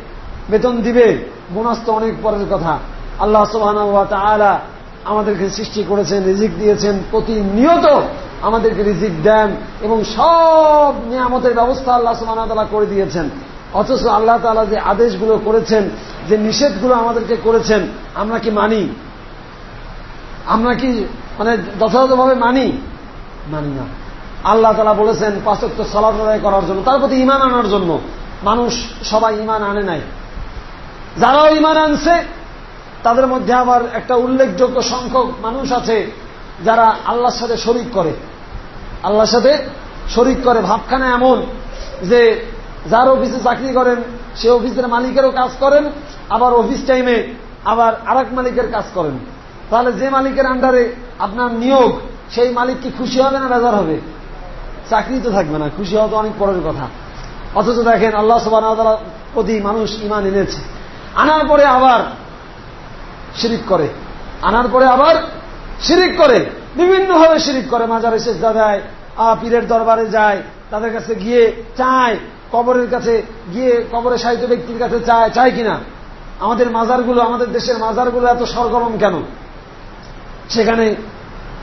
বেতন দিবে? বোনাস তো অনেক পরের কথা। আল্লাহ সুবাহ আমাদেরকে সৃষ্টি করেছেন, রিজিক দিয়েছেন, প্রতিনিয়ত আমাদেরকে রিজিক দেন এবং সব নিয়ামতের ব্যবস্থা আল্লাহ সুবাহ করে দিয়েছেন। অথচ আল্লাহ তালা যে আদেশগুলো করেছেন, যে নিষেধগুলো আমাদেরকে করেছেন, আমরা কি মানি? আমরা কি মানে যথাযথভাবে মানি? মানি না। আল্লাহ তালা বলেছেন পাঁচক্ত সলাপ আদায় করার জন্য, তার প্রতি ইমান আনার জন্য। মানুষ সবাই ইমান আনে নাই। যারাও ইমান আনছে তাদের মধ্যে আবার একটা উল্লেখযোগ্য সংখ্যক মানুষ আছে যারা আল্লাহর সাথে শরিক করে। আল্লাহর সাথে শরিক করে। ভাবখানা এমন যে যার অফিসে চাকরি করেন, সে অফিসের মালিকেরও কাজ করেন, আবার অফিস টাইমে আবার আরেক মালিকের কাজ করেন। তাহলে যে মালিকের আন্ডারে আপনার নিয়োগ, সেই মালিক কি খুশি হবে না বেজার হবে? চাকরি তো থাকবে না, খুশি হওয়া তো অনেক পরের কথা। অথচ দেখেন আল্লাহ সবান প্রতি মানুষ ইমান এনেছে। আনার পরে আবার শিরিক করে। আনার পরে আবার শিরিক করে। বিভিন্নভাবে শিরিক করে। মাজারে শেষদা দেয় পীরের দরবারে যায়, তাদের কাছে গিয়ে চায়, কবরের কাছে গিয়ে কবরের সাহিত্য ব্যক্তির কাছে চায় চায় কিনা? আমাদের মাজারগুলো, আমাদের দেশের মাজারগুলো এত সরগরম কেন? সেখানে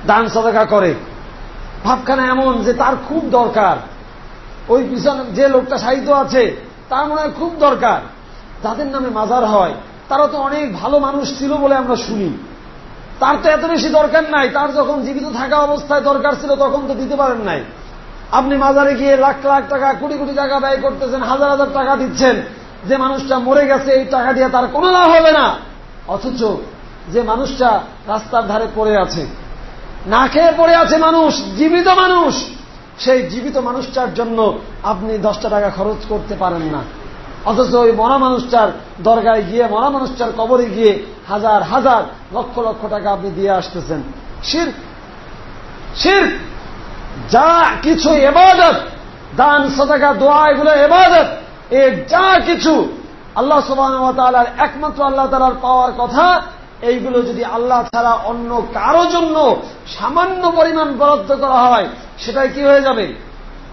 দান সদাকা করে। ভাবখানা এমন যে তার খুব দরকার। ওই পিছনে যে লোকটা সাহিত্য আছে, তার মনে হয় খুব দরকার। যাদের নামে মাজার হয় তারা তো অনেক ভালো মানুষ ছিল বলে আমরা শুনি। তার তো এত বেশি দরকার নাই, তার যখন জীবিত থাকা অবস্থায় দরকার ছিল তখন তো দিতে পারেন নাই। আপনি মাজারে গিয়ে লাখ লাখ টাকা, কোটি কোটি টাকা ব্যয় করতেছেন, হাজার হাজার টাকা দিচ্ছেন, যে মানুষটা মরে গেছে, এই টাকা দিয়ে তার কোনো লাভ হবে না। অথচ যে মানুষটা রাস্তার ধারে পড়ে আছে, না খেয়ে পড়ে আছে মানুষ, জীবিত মানুষ, সেই জীবিত মানুষটার জন্য আপনি দশটা টাকা খরচ করতে পারেন না। অথচ ওই মরা মানুষটার দরগায় গিয়ে, মরা মানুষটার কবরে গিয়ে হাজার হাজার লক্ষ লক্ষ টাকা আপনি দিয়ে আসতেছেন। শির শির। যা কিছু এবাদত, দান, সদাকা, দোয়া, এগুলো এবাদত, এ যা কিছু আল্লাহ সুবাহ একমাত্র আল্লাহ তালার পাওয়ার কথা, এইগুলো যদি আল্লাহ ছাড়া অন্য কারও জন্য সামান্য পরিমাণ বরাদ্দ করা হয়, সেটাই কি হয়ে যাবে?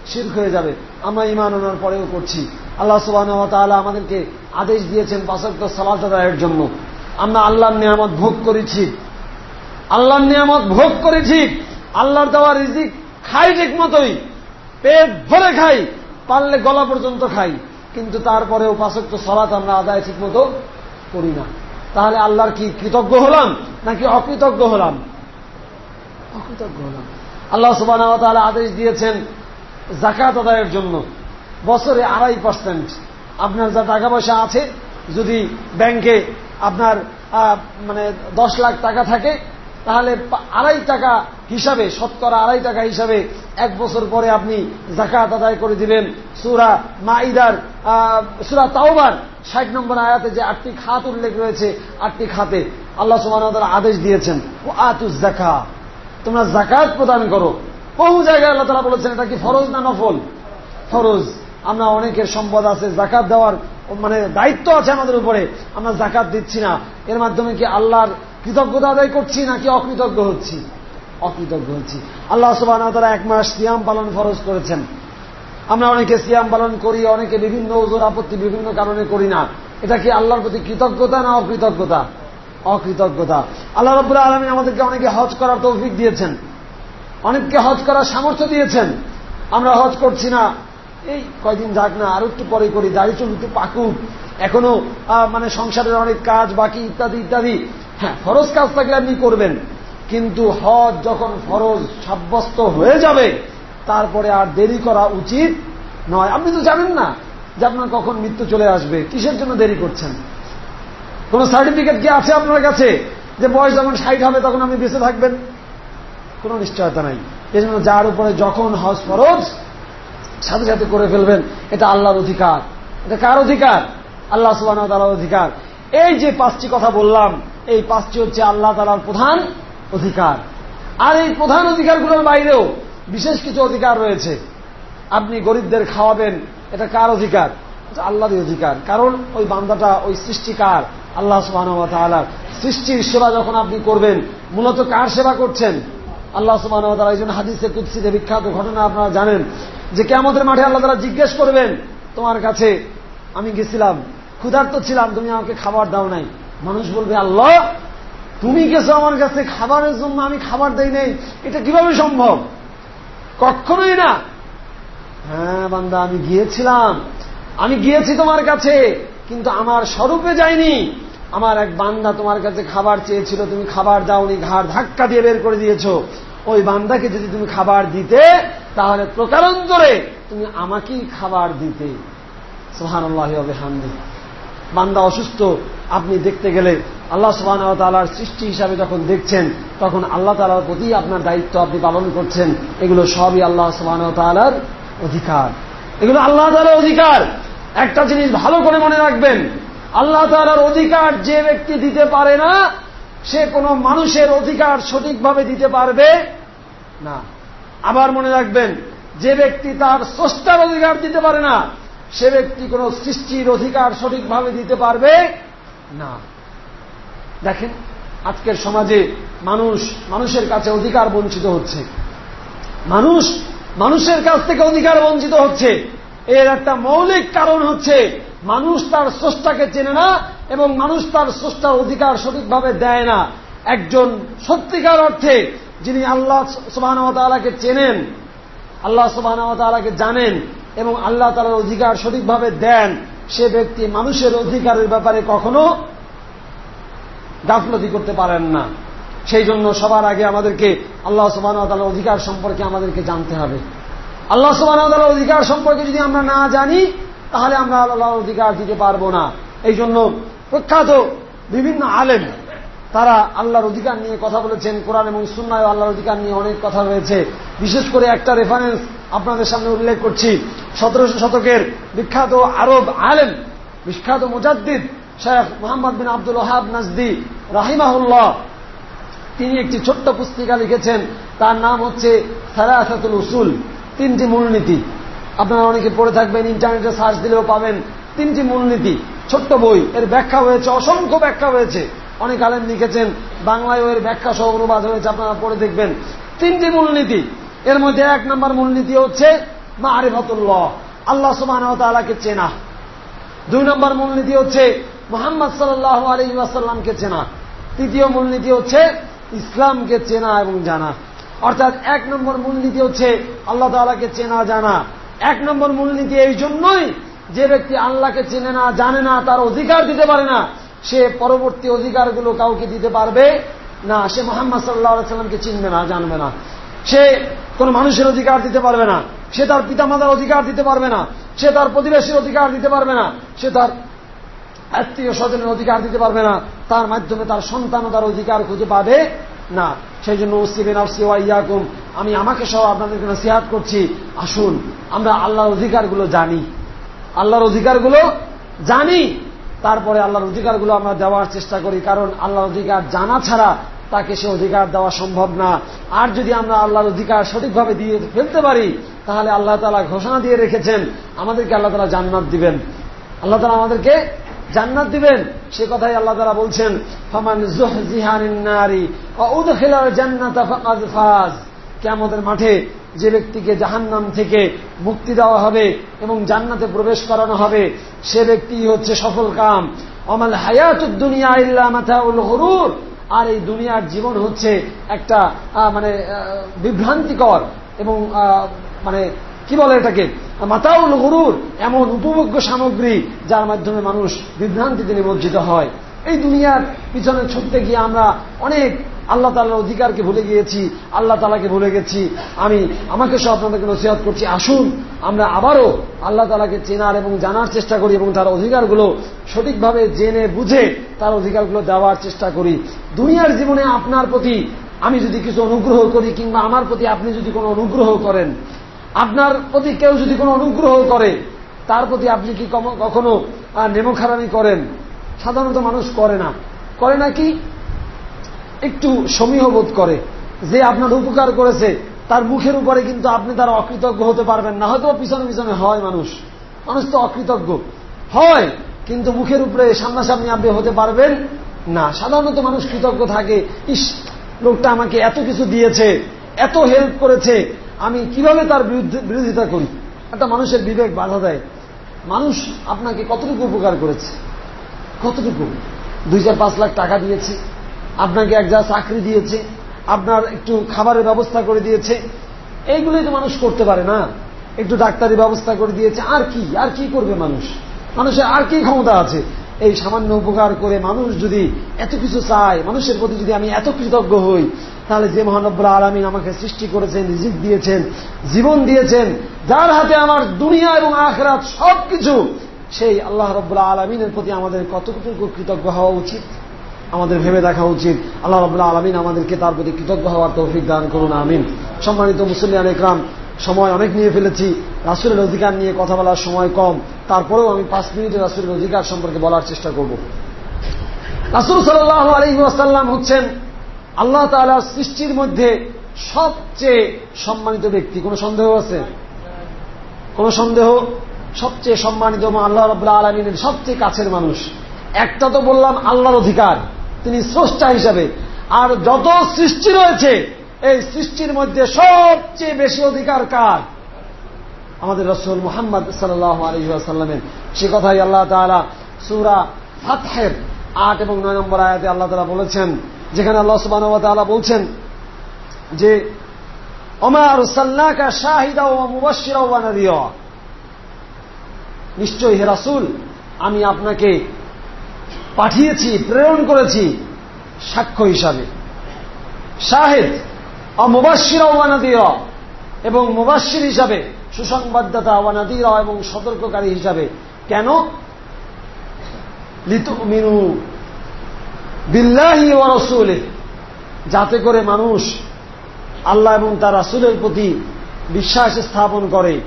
শির্ক হয়ে যাবে। আমরা ইমান আনার পরেও করছি। আল্লাহ সুবাহ আমাদেরকে আদেশ দিয়েছেন পাশক্ত সালাত আদায়ের জন্য। আমরা আল্লাহর নিয়ামত ভোগ করেছি। আল্লাহর নিয়ামত ভোগ করেছি। আল্লাহর দেওয়া রিজিক খাই ঠিক মতোই। পেট ভরে খাই, পারলে গলা পর্যন্ত খাই। কিন্তু তারপরেও পাশক্ত সলাত আমরা আদায় ঠিক মতো করি না। তাহলে আল্লাহর কি কৃতজ্ঞ হলাম নাকি অকৃতজ্ঞ হলাম? অকৃতজ্ঞ হলাম। আল্লাহ সুবাহ আদেশ দিয়েছেন জাকাত আদায়ের জন্য। বছরে আড়াই পার্সেন্ট আপনার যা টাকা পয়সা আছে, যদি ব্যাংকে আপনার মানে দশ লাখ টাকা থাকে, তাহলে আড়াই টাকা হিসাবে, শতকরা আড়াই টাকা হিসাবে এক বছর পরে আপনি জাকাত আদায় করে দিলেন সুরা মাইদার সুরা তাওবার, ষাট নম্বর আয়াতে যে আটটি খাত উল্লেখ রয়েছে, আটটি খাতে আল্লাহ সুমান আদেশ দিয়েছেন ও আতুস জাকা তোমরা জাকাত প্রদান করো। বহু জায়গায় আল্লাহ তালা বলেছেন, এটা কি ফরজ না নফল? ফরজ। আমরা অনেকের সম্পদ আছে জাকাত দেওয়ার মানে দায়িত্ব আছে আমাদের উপরে, আমরা জাকাত দিচ্ছি না। এর মাধ্যমে কি আল্লাহর কৃতজ্ঞতা আদায় করছি নাকি অকৃতজ্ঞ হচ্ছি? অকৃতজ্ঞ হচ্ছি। আল্লাহ সুবাহ তারা এক মাস সিয়াম পালন ফরজ করেছেন। আমরা অনেকে সিয়াম পালন করি, অনেকে বিভিন্ন ওজোর আপত্তি বিভিন্ন কারণে করি না। এটা কি আল্লাহর প্রতি কৃতজ্ঞতা না অকৃতজ্ঞতা? অকৃতজ্ঞতা। আল্লাহ রব্বুল আলমী আমাদেরকে অনেকে হজ করার তৌফিক দিয়েছেন। অনেককে হজ করার সামর্থ্য দিয়েছেন। আমরা হজ করছি না। এই কয়দিন যাক না, আরও একটু পরে করি, দাড়ি চুল একটু পাকুক। এখনও মানে সংসারের অনেক কাজ বাকি, ইত্যাদি ইত্যাদি। হ্যাঁ ফরজ কাজ থাকলে আপনি করবেন? কিন্তু হজ যখন ফরজ সাব্যস্ত হয়ে যাবে, তারপরে আর দেরি করা উচিত নয়। আপনি তো জানেন না যে আপনার কখন মৃত্যু চলে আসবে। কিসের জন্য দেরি করছেন? কোন সার্টিফিকেট কি আছে আপনার কাছে? যে বয়স যখন ষাট হবে, তখন আপনি বেঁচে থাকবেন? কোন নিশ্চয়তা নাই। এই জন্য যার উপরে যখন হজ ফরজ সাথে সাথে করে ফেলবেন। এটা আল্লাহর অধিকার। এটা কার অধিকার? আল্লাহ তালার অধিকার। এই যে পাঁচটি কথা বললাম, এই পাঁচটি হচ্ছে আল্লাহ তালার প্রধান অধিকার। আর এই প্রধান অধিকারগুলোর বাইরেও বিশেষ কিছু অধিকার রয়েছে। আপনি গরিবদের খাওয়াবেন, এটা কার অধিকার? আল্লাহর অধিকার। কারণ ওই বান্দাটা, ওই সৃষ্টিকার আল্লাহ সুবাহ সৃষ্টির সেবা যখন আপনি করবেন, মূলত কার সেবা করছেন? আল্লাহ সুবাহ এই জন্য হাদিসে কুৎসিতে বিখ্যাত ঘটনা আপনারা জানেন। যে কেমতের মাঠে আল্লাহ তারা জিজ্ঞেস করবেন, তোমার কাছে আমি গেছিলাম, ক্ষুধার্ত ছিলাম, তুমি আমাকে খাবার দাও নাই। মানুষ বলবে, আল্লাহ, তুমি গেছো আমার কাছে খাবারের জন্য, আমি খাবার দেই নাই। এটা কীভাবে সম্ভব? কখনোই না। হ্যাঁ বান্দা, আমি গিয়েছিলাম। আমি গিয়েছি তোমার কাছে, কিন্তু আমার স্বরূপে যাইনি আমার এক বান্দা তোমার কাছে খাবার চেয়েছিল, তুমি খাবার দাওনি, ঘাড় ধাক্কা দিয়ে বের করে দিয়েছ। ওই বান্দাকে যদি তুমি খাবার দিতে, তাহলে প্রকারান্তরে তুমি আমাকেই খাবার দিতে। সোহান হামদি বান্দা অসুস্থ, আপনি দেখতে গেলে আল্লাহ সুবাহ তালার সৃষ্টি হিসাবে যখন দেখছেন, তখন আল্লাহ তালার প্রতি আপনার দায়িত্ব আপনি পালন করছেন। এগুলো সবই আল্লাহ সুবাহ তালার অধিকার। এগুলো আল্লাহ তালার অধিকার। একটা জিনিস ভালো করে মনে রাখবেন, আল্লাহ তালার অধিকার যে ব্যক্তি দিতে পারে না, সে কোনো মানুষের অধিকার সঠিকভাবে দিতে পারবে না। আবার মনে রাখবেন, যে ব্যক্তি তার স্রষ্টার অধিকার দিতে পারে না, সে ব্যক্তি কোন সৃষ্টির অধিকার সঠিকভাবে দিতে পারবে না। দেখেন, আজকের সমাজে মানুষ মানুষের কাছে অধিকার বঞ্চিত হচ্ছে। মানুষ মানুষের কাছ থেকে অধিকার বঞ্চিত হচ্ছে। এর একটা মৌলিক কারণ হচ্ছে, মানুষ তার স্রষ্টাকে চেনে না এবং মানুষ তার স্রষ্টার অধিকার সঠিকভাবে দেয় না। একজন সত্যিকার অর্থে যিনি আল্লাহ সুবাহকে চেনেন, আল্লাহ সুবাহকে জানেন এবং আল্লাহ তালার অধিকার সঠিকভাবে দেন, সে ব্যক্তি মানুষের অধিকারের ব্যাপারে কখনো গাফলতি করতে পারেন না। সেই জন্য সবার আগে আমাদেরকে আল্লাহ সুবাহ অধিকার সম্পর্কে আমাদেরকে জানতে হবে। আল্লাহ সুবাহ অধিকার সম্পর্কে যদি আমরা না জানি, তাহলে আমরা আল্লাহর অধিকার দিতে পারব না। এই জন্য প্রখ্যাত বিভিন্ন আলেম তারা আল্লাহর অধিকার নিয়ে কথা বলেছেন। কোরআন এবং সুন্নায় আল্লাহর অধিকার নিয়ে অনেক কথা রয়েছে। বিশেষ করে একটা রেফারেন্স আপনাদের সামনে উল্লেখ করছি। সতেরোশো শতকের বিখ্যাত আরব আলেম, বিখ্যাত মুজাদ্দিদ শেখ মোহাম্মদ বিন আব্দুল ওহাব নাজদি রাহিমাহুল্লাহ, তিনি একটি ছোট্ট পুস্তিকা লিখেছেন। তার নাম হচ্ছে সারাসাতুল উসুল, তিনটি মূলনীতি। আপনারা অনেকে পড়ে থাকবেন, ইন্টারনেটে সার্চ দিলেও পাবেন তিনটি মূলনীতি। ছোট্ট বই, এর ব্যাখ্যা হয়েছে, অসংখ্য ব্যাখ্যা হয়েছে। অনেক আলেম লিখেছেন, বাংলায় এর ব্যাখ্যা সহ অনুবাদ হয়েছে, আপনারা পড়ে দেখবেন। তিনটি মূলনীতি। এর মধ্যে এক নম্বর মূলনীতি হচ্ছে মা আরিফাতুল্লাহ আল্লাহ সুবাহকে চেনা। দুই নম্বর মূলনীতি হচ্ছে মোহাম্মদ সাল্লাহ আলী ওয়াসাল্লামকে চেনা। তৃতীয় মূলনীতি হচ্ছে ইসলামকে চেনা এবং জানা। অর্থাৎ এক নম্বর মূলনীতি হচ্ছে আল্লাহ তালাকে চেনা, জানা। এক নম্বর মূলনীতি এই জন্যই যে ব্যক্তি আল্লাহকে চেনে না, জানে না, তার অধিকার দিতে পারে না সে পরবর্তী অধিকারগুলো কাউকে দিতে পারবে না, সে মোহাম্মদ সাল্লাহ সাল্লামকে চিনবে না, জানবে না। সে কোন মানুষের অধিকার দিতে পারবে না, সে তার পিতামাতার অধিকার দিতে পারবে না, সে তার প্রতিবেশীর অধিকার দিতে পারবে না, সে তার আত্মীয় স্বজনের অধিকার দিতে পারবে না, তার মাধ্যমে তার সন্তানও তার অধিকার খুঁজে পাবে না। সেই জন্য ওসিবিন ইয়াকুম, আমি আমাকে সহ আপনাদেরকে নসিহাত করছি, আসুন, আমরা আল্লাহর অধিকারগুলো জানি। আল্লাহর অধিকারগুলো জানি তারপরে আল্লাহর অধিকারগুলো আমরা দেওয়ার চেষ্টা করি, কারণ আল্লাহর অধিকার জানা ছাড়া তাকে সে অধিকার দেওয়া সম্ভব না। আর যদি আমরা আল্লাহর অধিকার সঠিকভাবে দিয়ে ফেলতে পারি, তাহলে আল্লাহ তালা ঘোষণা দিয়ে রেখেছেন, আমাদেরকে আল্লাহ তালা জান্নাত দিবেন। আল্লাহ তালা আমাদেরকে জান্নাত দিবেন? সে কথাই আল্লাহ তালা বলছেন, ফমান নারী কেমতের মাঠে যে ব্যক্তিকে জাহান্নাম থেকে মুক্তি দেওয়া হবে এবং জান্নাতে প্রবেশ করানো হবে, সে ব্যক্তি হচ্ছে সফল কাম। অমাল হায়াতুদ দুনিয়া ইল্লা মাথাউল হরুর আর এই দুনিয়ার জীবন হচ্ছে একটা মানে বিভ্রান্তিকর এবং মানে কি বলে এটাকে? মাতাউল গরুর এমন উপভোগ্য সামগ্রী যার মাধ্যমে মানুষ বিভ্রান্তিতে নিমজ্জিত হয়। এই দুনিয়ার পিছনে ছুটতে গিয়ে আমরা অনেক আল্লাহ তালার অধিকারকে ভুলে গিয়েছি, আল্লাহ তালাকে ভুলে গেছি। আমি আমাকে সব আপনাদেরকে নসিহত করছি, আসুন আমরা আবারও আল্লাহ তালাকে চেনার এবং জানার চেষ্টা করি এবং তার অধিকারগুলো সঠিকভাবে জেনে বুঝে তার অধিকারগুলো দেওয়ার চেষ্টা করি। দুনিয়ার জীবনে আপনার প্রতি আমি যদি কিছু অনুগ্রহ করি কিংবা আমার প্রতি আপনি যদি কোনো অনুগ্রহ করেন, আপনার প্রতি কেউ যদি কোনো অনুগ্রহ করে, তার প্রতি আপনি কি কখনো নেমখারামি করেন? সাধারণত মানুষ করে না। করে না কি? একটু সমীহ বোধ করে যে আপনার উপকার করেছে, তার মুখের উপরে কিন্তু আপনি তার অকৃতজ্ঞ হতে পারবেন না। হয়তো পিছনে পিছনে হয় মানুষ। মানুষ তো অকৃতজ্ঞ। হয়, কিন্তু মুখের উপরে সামনাসামনি আপনি হতে পারবেন না। সাধারণত মানুষ কৃতজ্ঞ থাকে, ইস, লোকটা আমাকে এত কিছু দিয়েছে, এত হেল্প করেছে, আমি কীভাবে তার বিরোধিতা করি? একটা মানুষের বিবেক বাধা দেয়। মানুষ আপনাকে কতটুকু উপকার করেছে? কতটুকু? দুই চার পাঁচ লাখ টাকা দিয়েছে। আপনাকে এক যা চাকরি দিয়েছে, আপনার একটু খাবারের ব্যবস্থা করে দিয়েছে। এইগুলোই তো মানুষ করতে পারে না। একটু ডাক্তারি ব্যবস্থা করে দিয়েছে, আর কি আর কি করবে মানুষ? মানুষের আর কি ক্ষমতা আছে? এই সামান্য উপকার করে মানুষ যদি এত কিছু চায়, মানুষের প্রতি যদি আমি এত কৃতজ্ঞ হই, তাহলে যে মহানব্বরা আলমিন আমাকে সৃষ্টি করেছেন, রিজিক দিয়েছেন, জীবন দিয়েছেন, যার হাতে আমার দুনিয়া এবং আখরাত সব কিছু সেই আল্লাহ রব্লা আলমিনের প্রতি আমাদের কতটুকু কৃতজ্ঞ হওয়া উচিত? আমাদের ভেবে দেখা উচিত। আল্লাহ রবাহ আলমিন আমাদেরকে তার প্রতি কৃতজ্ঞ হওয়ার তৌফিক দান করুন, আমিন। সম্মানিত মুসলিয়ান একরাম সময় অনেক নিয়ে ফেলেছি। রাসুলের অধিকার নিয়ে কথা বলার সময় কম। তারপরেও আমি পাঁচ মিনিটে রাসুলের অধিকার সম্পর্কে বলার চেষ্টা করব। রাসুল সাল্লাহ আলহিহাসাল্লাম হচ্ছেন আল্লাহ তালার সৃষ্টির মধ্যে সবচেয়ে সম্মানিত ব্যক্তি। কোন সন্দেহ আছে? কোন সন্দেহ? সবচেয়ে সম্মানিত আল্লাহ রবাহ আলমিনের সবচেয়ে কাছের মানুষ। একটা তো বললাম আল্লাহর অধিকার। তিনি স্রষ্টা হিসাবে। আর যত সৃষ্টি রয়েছে, এই সৃষ্টির মধ্যে সবচেয়ে বেশি অধিকার কার? আমাদের রসুল মোহাম্মদ সাল্লাহ আলহিহাসাল্লামের সে কথাই আল্লাহ তালা সুরা ফাতহের আট এবং নয় নম্বর আয়াতে আল্লাহ তালা বলেছেন, যেখানে আল্লাহ সুবাহ বলছেন যে অমার সাল্লাকা শাহিদা ও মুবাসিরা নিশ্চয়ই হে রাসুল, আমি আপনাকে পাঠিয়েছি, প্রেরণ করেছি সাক্ষ্য হিসাবে। শাহেদ অমুবাসিরা ওয়ানাদিরা এবং মুবাসির হিসাবে, সুসংবাদদাতা ওয়ানাদিরা এবং সতর্ককারী হিসাবে। কেন? লিতুমিনু বিল্লাহি ও রসুলে যাতে করে মানুষ আল্লাহ এবং তার রাসুলের প্রতি বিশ্বাস স্থাপন করে।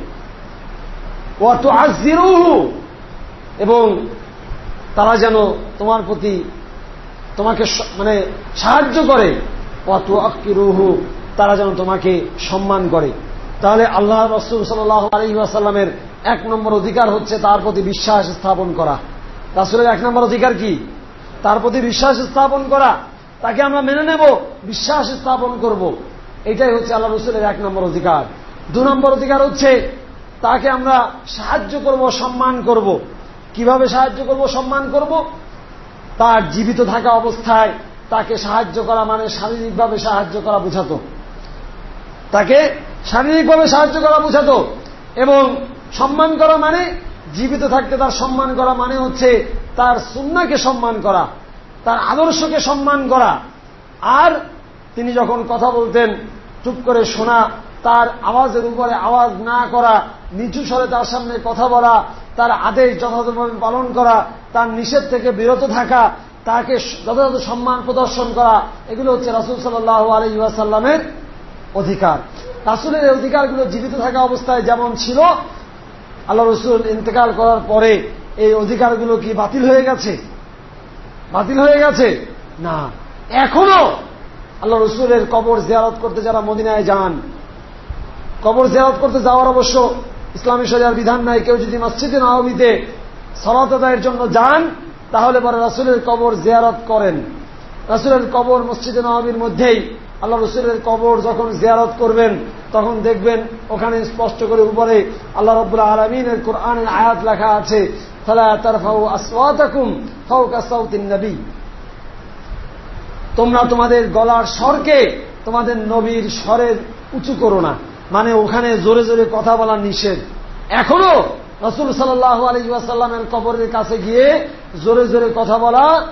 ও তো আজিরুহু এবং তারা যেন তোমার প্রতি তোমাকে মানে সাহায্য করে। অত আকিরুহু তারা যেন তোমাকে সম্মান করে। তাহলে আল্লাহ রসুল সাল্লাহ আলহিহাসাল্লামের এক নম্বর অধিকার হচ্ছে তার প্রতি বিশ্বাস স্থাপন করা। রাসুলের এক নম্বর অধিকার কি? তার প্রতি বিশ্বাস স্থাপন করা। তাকে আমরা মেনে নেব, বিশ্বাস স্থাপন করব। এটাই হচ্ছে আল্লাহ রসুলের এক নম্বর অধিকার। দু নম্বর অধিকার হচ্ছে তাকে আমরা সাহায্য করব, সম্মান করব। কীভাবে সাহায্য করব, সম্মান করব? তার জীবিত থাকা অবস্থায় তাকে সাহায্য করা মানে শারীরিকভাবে সাহায্য করা বুঝাতো। তাকে শারীরিকভাবে সাহায্য করা বুঝাতো এবং সম্মান করা মানে জীবিত থাকতে তার সম্মান করা মানে হচ্ছে তার সুন্নাকে সম্মান করা, তার আদর্শকে সম্মান করা। আর তিনি যখন কথা বলতেন, চুপ করে শোনা, তার আওয়াজের উপরে আওয়াজ না করা নিচু স্বরে তার সামনে কথা বলা, তার আদেশ যথাযথভাবে পালন করা, তার নিষেধ থেকে বিরত থাকা, তাকে যথাযথ সম্মান প্রদর্শন করা, এগুলো হচ্ছে রাসুল সাল্লাহ আলহিহাসাল্লামের অধিকার। রাসুলের অধিকারগুলো জীবিত থাকা অবস্থায় যেমন ছিল, আল্লাহ রসুল ইন্তেকাল করার পরে এই অধিকারগুলো কি বাতিল হয়ে গেছে? বাতিল হয়ে গেছে? না। এখনও আল্লাহ রসুলের কবর জিয়ারত করতে যারা মদিনায় যান, কবর জিয়ারত করতে যাওয়ার অবশ্য ইসলামী সাজার বিধান নাই, কেউ যদি মসজিদে নবমীতে সলাত আদায়ের জন্য যান, তাহলে পরে রাসুলের কবর জিয়ারত করেন। রাসুলের কবর মসজিদে নবমীর মধ্যেই আল্লাহ রসুলের কবর যখন জিয়ারত করবেন, তখন দেখবেন ওখানে স্পষ্ট করে উপরে আল্লাহ রব্বুল আলমিনের কোরআনের আয়াত লেখা আছে তোমরা তোমাদের গলার স্বরকে তোমাদের নবীর স্বরের উঁচু করো না। মানে ওখানে জোরে জোরে কথা বলা নিষেধ। এখনও রসুল সাল্লাহ আলী কবরের কাছে গিয়ে জোরে জোরে কথা বলা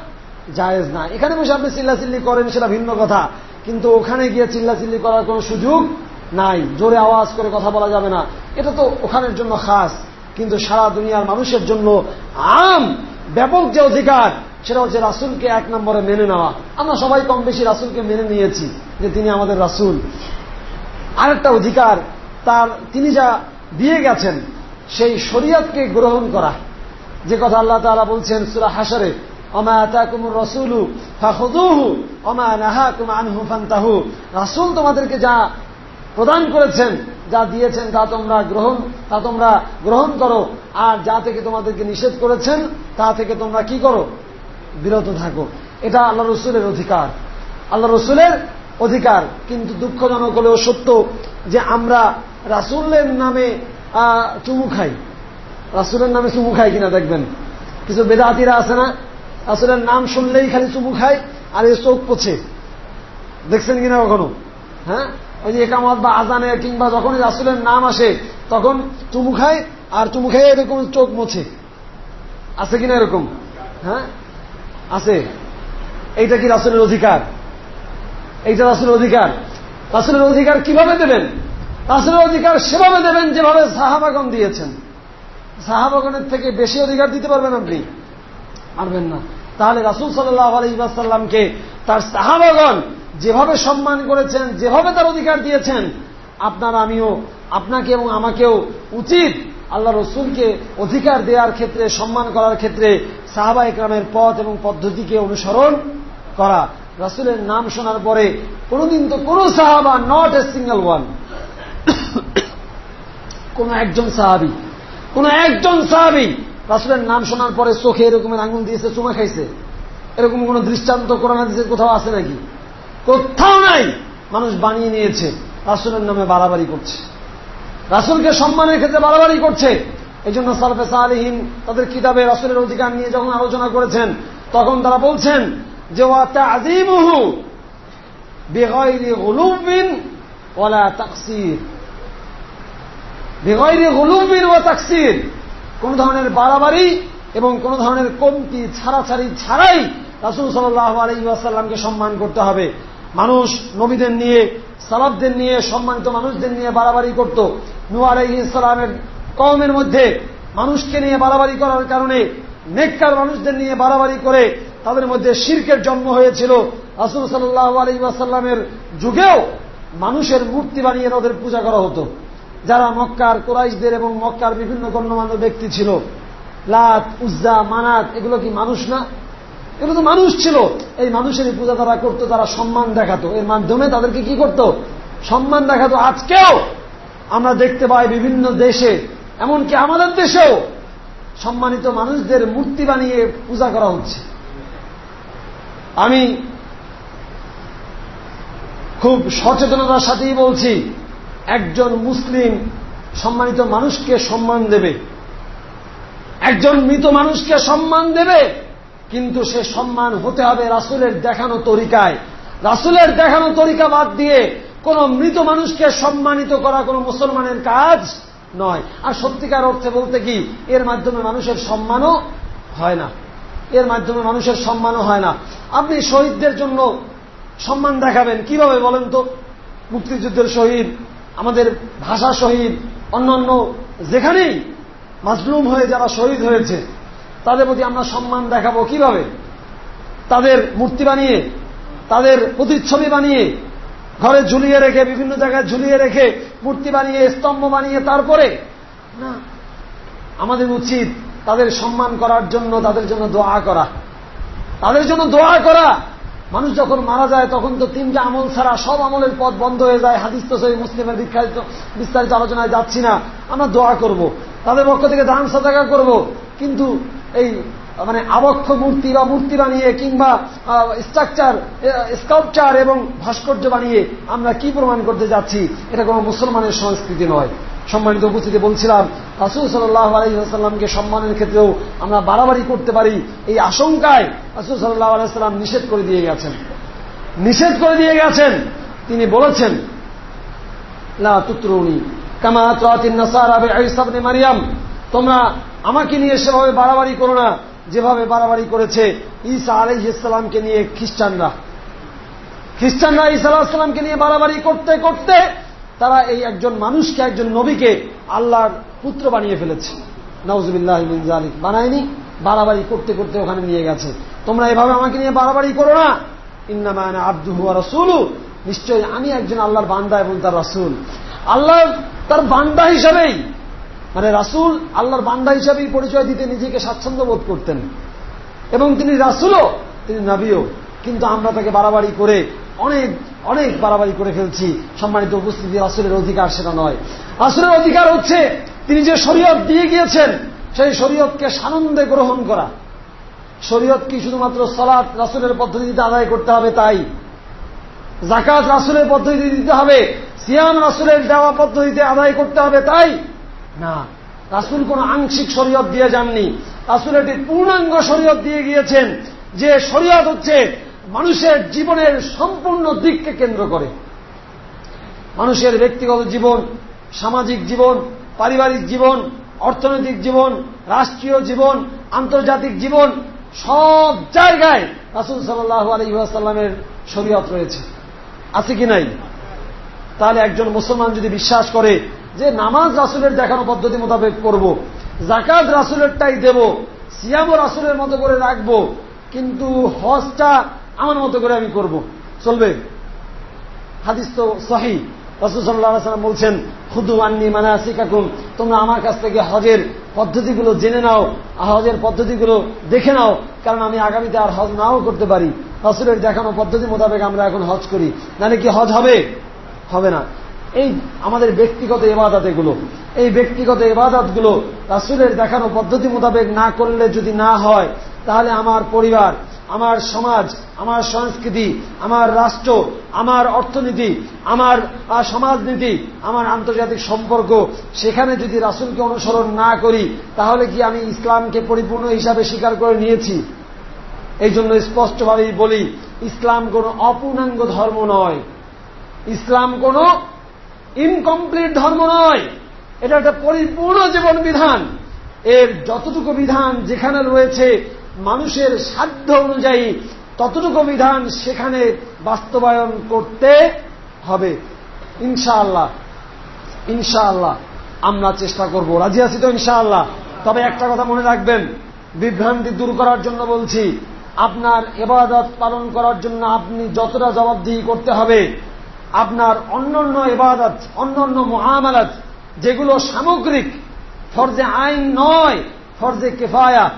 জায়েজ না। এখানে বসে আপনি চিল্লাচিল্লি করেন, সেটা ভিন্ন কথা। কিন্তু ওখানে গিয়ে চিল্লাচিল্লি করার কোনো সুযোগ নাই। জোরে আওয়াজ করে কথা বলা যাবে না। এটা তো ওখানের জন্য খাস। কিন্তু সারা দুনিয়ার মানুষের জন্য আম, ব্যাপক যে অধিকার, সেটা হচ্ছে রাসুলকে এক নম্বরে মেনে নেওয়া। আমরা সবাই কম বেশি রাসুলকে মেনে নিয়েছি যে তিনি আমাদের রাসুল। আরেকটা অধিকার তার, তিনি যা দিয়ে গেছেন, সেই শরিয়তকে গ্রহণ করা। যে কথা আল্লাহ তালা বলছেন সুরা হাসারে রাসুল তোমাদেরকে যা প্রদান করেছেন, যা দিয়েছেন, তা তোমরা গ্রহণ, তা তোমরা গ্রহণ করো। আর যা থেকে তোমাদেরকে নিষেধ করেছেন, তা থেকে তোমরা কি করো? বিরত থাকো। এটা আল্লাহ রসুলের অধিকার। আল্লাহ রসুলের অধিকার, কিন্তু দুঃখজনক হলেও সত্য যে আমরা রাসুলের নামে চুমু খাই। রাসুলের নামে চুমু খাই কিনা দেখবেন। কিছু বেদাতিরা আছে না, রাসুলের নাম শুনলেই খালি চুমু খায়, আর এ চোখ পোছে দেখছেন কিনা কখনো? হ্যাঁ? ওই যে একামত বা আজানে কিংবা যখনই রাসুলের নাম আসে, তখন চুমু খায়, আর চুমু খায় এরকম চোখ মোছে। আছে কিনা এরকম? হ্যাঁ? আছে। এইটা কি রাসুলের অধিকার? এইটা রাসুলের অধিকার রাসুলের অধিকার কীভাবে দেবেন? রাসুলের অধিকার সেভাবে দেবেন যেভাবে সাহাবাগন দিয়েছেন। সাহাবাগনের থেকে বেশি অধিকার দিতে পারবেন আপনি? পারবেন না। তাহলে রাসুল সাল্লাহ আলহিবাসাল্লামকে তার সাহাবাগন যেভাবে সম্মান করেছেন, যেভাবে তার অধিকার দিয়েছেন, আপনার আমিও, আপনাকে এবং আমাকেও উচিত আল্লাহ রসুলকে অধিকার দেওয়ার ক্ষেত্রে, সম্মান করার ক্ষেত্রে সাহাবা একরামের পথ এবং পদ্ধতিকে অনুসরণ করা। রাসুলের নাম শোনার পরে কোনদিন তো কোন সাহাবা নট এ সিঙ্গেল ওয়ান কোন একজন সাহাবি, কোন একজন সাহাবি রাসুলের নাম শোনার পরে চোখে এরকমের আঙুল দিয়েছে, চুমা খাইছে। এরকম কোন দৃষ্টান্ত কোরআন দিয়েছে কোথাও আছে নাকি? কোথাও নাই। মানুষ বানিয়ে নিয়েছে, রাসুলের নামে বাড়াবাড়ি করছে। রাসুলকে সম্মানের ক্ষেত্রে বাড়াবাড়ি করছে। এই জন্য সালফে সালিহীন তাদের কিতাবে রাসুলের অধিকার নিয়ে যখন আলোচনা করেছেন, তখন তারা বলছেন যে আজিমহু বেগৈরি গুলুবিন ওলা তাকসির। বেগৈরি ও তাকসির। কোন ধরনের বাড়াবাড়ি এবং কোন ধরনের কমতি ছাড়াছাড়ি ছাড়াই রাসুল সাল্লাহ আলহিহাসাল্লামকে সম্মান করতে হবে। মানুষ নবীদের নিয়ে সালাবদের নিয়ে, সম্মানিত মানুষদের নিয়ে বাড়াবাড়ি করত। নু আলহি ইসলামের কমের মধ্যে মানুষকে নিয়ে বাড়াবাড়ি করার কারণে নেককার মানুষদের নিয়ে বাড়াবাড়ি করে তাদের মধ্যে শির্কের জন্ম হয়েছিল। রাসুল সাল্লাহ আলহিবাসাল্লামের যুগেও মানুষের মূর্তি বানিয়ে তাদের পূজা করা হতো। যারা মক্কার কোরাইশদের এবং মক্কার বিভিন্ন গণ্যমান্য ব্যক্তি ছিল। লাত, উজ্জা, মানাত, এগুলো কি মানুষ না? এগুলো তো মানুষ ছিল। এই মানুষেরই পূজা তারা করতো, তারা সম্মান দেখাতো। এর মাধ্যমে তাদেরকে কি করত? সম্মান দেখাতো। আজকেও আমরা দেখতে পাই বিভিন্ন দেশে, এমনকি আমাদের দেশেও সম্মানিত মানুষদের মূর্তি বানিয়ে পূজা করা হচ্ছে। আমি খুব সচেতনতার সাথেই বলছি, একজন মুসলিম সম্মানিত মানুষকে সম্মান দেবে। একজন মৃত মানুষকে সম্মান দেবে, কিন্তু সে সম্মান হতে হবে রাসুলের দেখানো তরিকায়। রাসুলের দেখানো তরিকা বাদ দিয়ে কোন মৃত মানুষকে সম্মানিত করা কোন মুসলমানের কাজ নয়। আর সত্যিকার অর্থে বলতে কি, এর মাধ্যমে মানুষের সম্মানও হয় না। এর মাধ্যমে মানুষের সম্মানও হয় না। আপনি শহীদদের জন্য সম্মান দেখাবেন। কীভাবে বলেন তো? মুক্তিযুদ্ধের শহীদ, আমাদের ভাষা শহীদ, অন্যান্য যেখানেই মাজলুম হয়ে যারা শহীদ হয়েছে, তাদের প্রতি আমরা সম্মান দেখাবো কীভাবে? তাদের মূর্তি বানিয়ে, তাদের প্রতিচ্ছবি বানিয়ে, ঘরে ঝুলিয়ে রেখে, বিভিন্ন জায়গায় ঝুলিয়ে রেখে, মূর্তি বানিয়ে, স্তম্ভ বানিয়ে, তারপরে না, আমাদের উচিত তাদের সম্মান করার জন্য তাদের জন্য দোয়া করা। তাদের জন্য দোয়া করা। মানুষ যখন মারা যায়, তখন তো তিনটা আমল ছাড়া সব আমলের পথ বন্ধ হয়ে যায়। হাদিস তো সেই মুসলিমের বিখ্যাত বিস্তারিত আলোচনায় যাচ্ছি না। আমরা দোয়া করব। তাদের পক্ষ থেকে দান সদাকা করব। কিন্তু এই মানে আবক্ষ মূর্তি বা মূর্তি বানিয়ে কিংবা স্ট্রাকচার স্কাল্পচার এবং ভাস্কর্য বানিয়ে আমরা কি প্রমাণ করতে যাচ্ছি? এটা কোনো মুসলমানের সংস্কৃতি নয়। সম্মানিত উপস্থিতি বলছিলাম, রাসুল সাল্লাহ আলহিহাস্লামকে সম্মানের ক্ষেত্রেও আমরা বাড়াবাড়ি করতে পারি, এই আশঙ্কায় রাসুল সাল্লাহ আলাইসাল্লাম নিষেধ করে দিয়ে গেছেন। নিষেধ করে দিয়ে গেছেন। তিনি বলেছেন, লা তুত্রুনি, কামা মারিয়াম, তোমরা আমাকে নিয়ে সেভাবে বাড়াবাড়ি করো না, যেভাবে বাড়াবাড়ি করেছে ঈসা আলহ ইসলামকে নিয়ে খ্রিস্টানরা। খ্রিস্টানরা ঈসা আলাহিসাল্লামকে নিয়ে বাড়াবাড়ি করতে করতে তারা এই একজন মানুষকে, একজন নবীকে আল্লাহর পুত্র বানিয়ে ফেলেছে। নওজবিল্লাহ আলিক বানায়নি, বাড়াবাড়ি করতে করতে ওখানে নিয়ে গেছে। তোমরা এভাবে আমাকে নিয়ে বাড়াবাড়ি করো না। ইন্নামায়না আব্দুহু রসুলু। নিশ্চয়ই আমি একজন আল্লাহর বান্দা এবং তার রাসুল। আল্লাহ তার বান্দা হিসাবেই মানে রাসুল আল্লাহর বান্দা হিসাবেই পরিচয় দিতে নিজেকে স্বাচ্ছন্দ্য বোধ করতেন। এবং তিনি রাসুলও, তিনি নাবিও। কিন্তু আমরা তাকে বাড়াবাড়ি করে অনেক অনেক বাড়াবাড়ি করে ফেলছি। সম্মানিত উপস্থিতি রাসুলের অধিকার সেটা নয়। রাসুলের অধিকার হচ্ছে তিনি যে শরীয়ত দিয়ে গিয়েছেন, সেই শরীয়তকে সানন্দে গ্রহণ করা। শরীয়ত কি শুধুমাত্র সলাৎ রাসুলের পদ্ধতিতে আদায় করতে হবে তাই? জাকাত রাসুলের পদ্ধতিতে দিতে হবে, সিয়াম রাসুলের দেওয়া পদ্ধতিতে আদায় করতে হবে তাই? না। রাসুল কোন আংশিক শরীয়ত দিয়ে যাননি। রাসুল একটি পূর্ণাঙ্গ শরীয়ত দিয়ে গিয়েছেন। যে শরীয়ত হচ্ছে মানুষের জীবনের সম্পূর্ণ দিককে কেন্দ্র করে। মানুষের ব্যক্তিগত জীবন, সামাজিক জীবন, পারিবারিক জীবন, অর্থনৈতিক জীবন, রাষ্ট্রীয় জীবন, আন্তর্জাতিক জীবন, সব জায়গায় রাসুল সাল্লাহ আলহিহাসাল্লামের শরীয়ত রয়েছে। আছে কি নাই? তাহলে একজন মুসলমান যদি বিশ্বাস করে যে নামাজ রাসুলের দেখানো পদ্ধতি মোতাবেক করব জাকাত রাসুলেরটাই দেব, সিয়ামও রাসুলের মতো করে রাখব, কিন্তু হজটা আমার মতো করে আমি করব। চলবে? হাদিস তো সহি। রসুল বলছেন, খুদু আন্নি মানে আসি কাকুন তোমরা আমার কাছ থেকে হজের পদ্ধতিগুলো জেনে নাও। হজের পদ্ধতিগুলো দেখে নাও। কারণ আমি আগামীতে আর হজ নাও করতে পারি। রসুলের দেখানো পদ্ধতি মোতাবেক আমরা এখন হজ করি। নাহলে কি হজ হবে? হবে না। এই আমাদের ব্যক্তিগত এবাদত এগুলো। এই ব্যক্তিগত এবাদতগুলো রাসুলের দেখানো পদ্ধতি মোতাবেক না করলে যদি না হয়, তাহলে আমার পরিবার আমার সমাজ, আমার সংস্কৃতি, আমার রাষ্ট্র, আমার অর্থনীতি, আমার সমাজনীতি, আমার আন্তর্জাতিক সম্পর্ক, সেখানে যদি রাসুলকে অনুসরণ না করি, তাহলে কি আমি ইসলামকে পরিপূর্ণ হিসাবে স্বীকার করে নিয়েছি? এই জন্য স্পষ্টভাবেই বলি, ইসলাম কোন অপূর্ণাঙ্গ ধর্ম নয়। ইসলাম কোন ইনকমপ্লিট ধর্ম নয়। এটা একটা পরিপূর্ণ জীবন বিধান। এর যতটুকু বিধান যেখানে রয়েছে মানুষের সাধ্য অনুযায়ী ততটুকু বিধান সেখানে বাস্তবায়ন করতে হবে। ইনশাআল্লাহ। ইনশাআল্লাহ। আমরা চেষ্টা করব। রাজি আছি তো ইনশাআল্লাহ? তবে একটা কথা মনে রাখবেন। বিভ্রান্তি দূর করার জন্য বলছি, আপনার এবাদত পালন করার জন্য আপনি যতটা জবাবদিহি করতে হবে, আপনার অন্যান্য এবাদত, অন্যান্য মহামালাত যেগুলো সামগ্রিক, ফরজে আইন নয়, ফরজে কেফায়া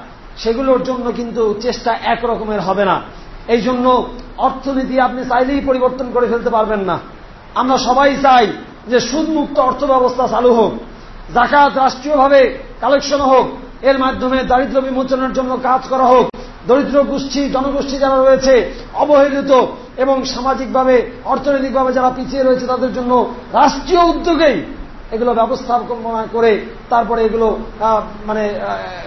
সেগুলোর জন্য কিন্তু চেষ্টা একরকমের হবে না। এই জন্য অর্থনীতি আপনি চাইলেই পরিবর্তন করে ফেলতে পারবেন না। আমরা সবাই চাই যে সুদমুক্ত অর্থ ব্যবস্থা চালু হোক জাকাত রাষ্ট্রীয়ভাবে কালেকশন হোক, এর মাধ্যমে দারিদ্র বিমোচনের জন্য কাজ করা হোক, দরিদ্র গোষ্ঠী, জনগোষ্ঠী যারা রয়েছে, অবহেলিত এবং সামাজিকভাবে, অর্থনৈতিকভাবে যারা পিছিয়ে রয়েছে, তাদের জন্য রাষ্ট্রীয় উদ্যোগেই এগুলো ব্যবস্থাপনা করে তারপরে এগুলো মানে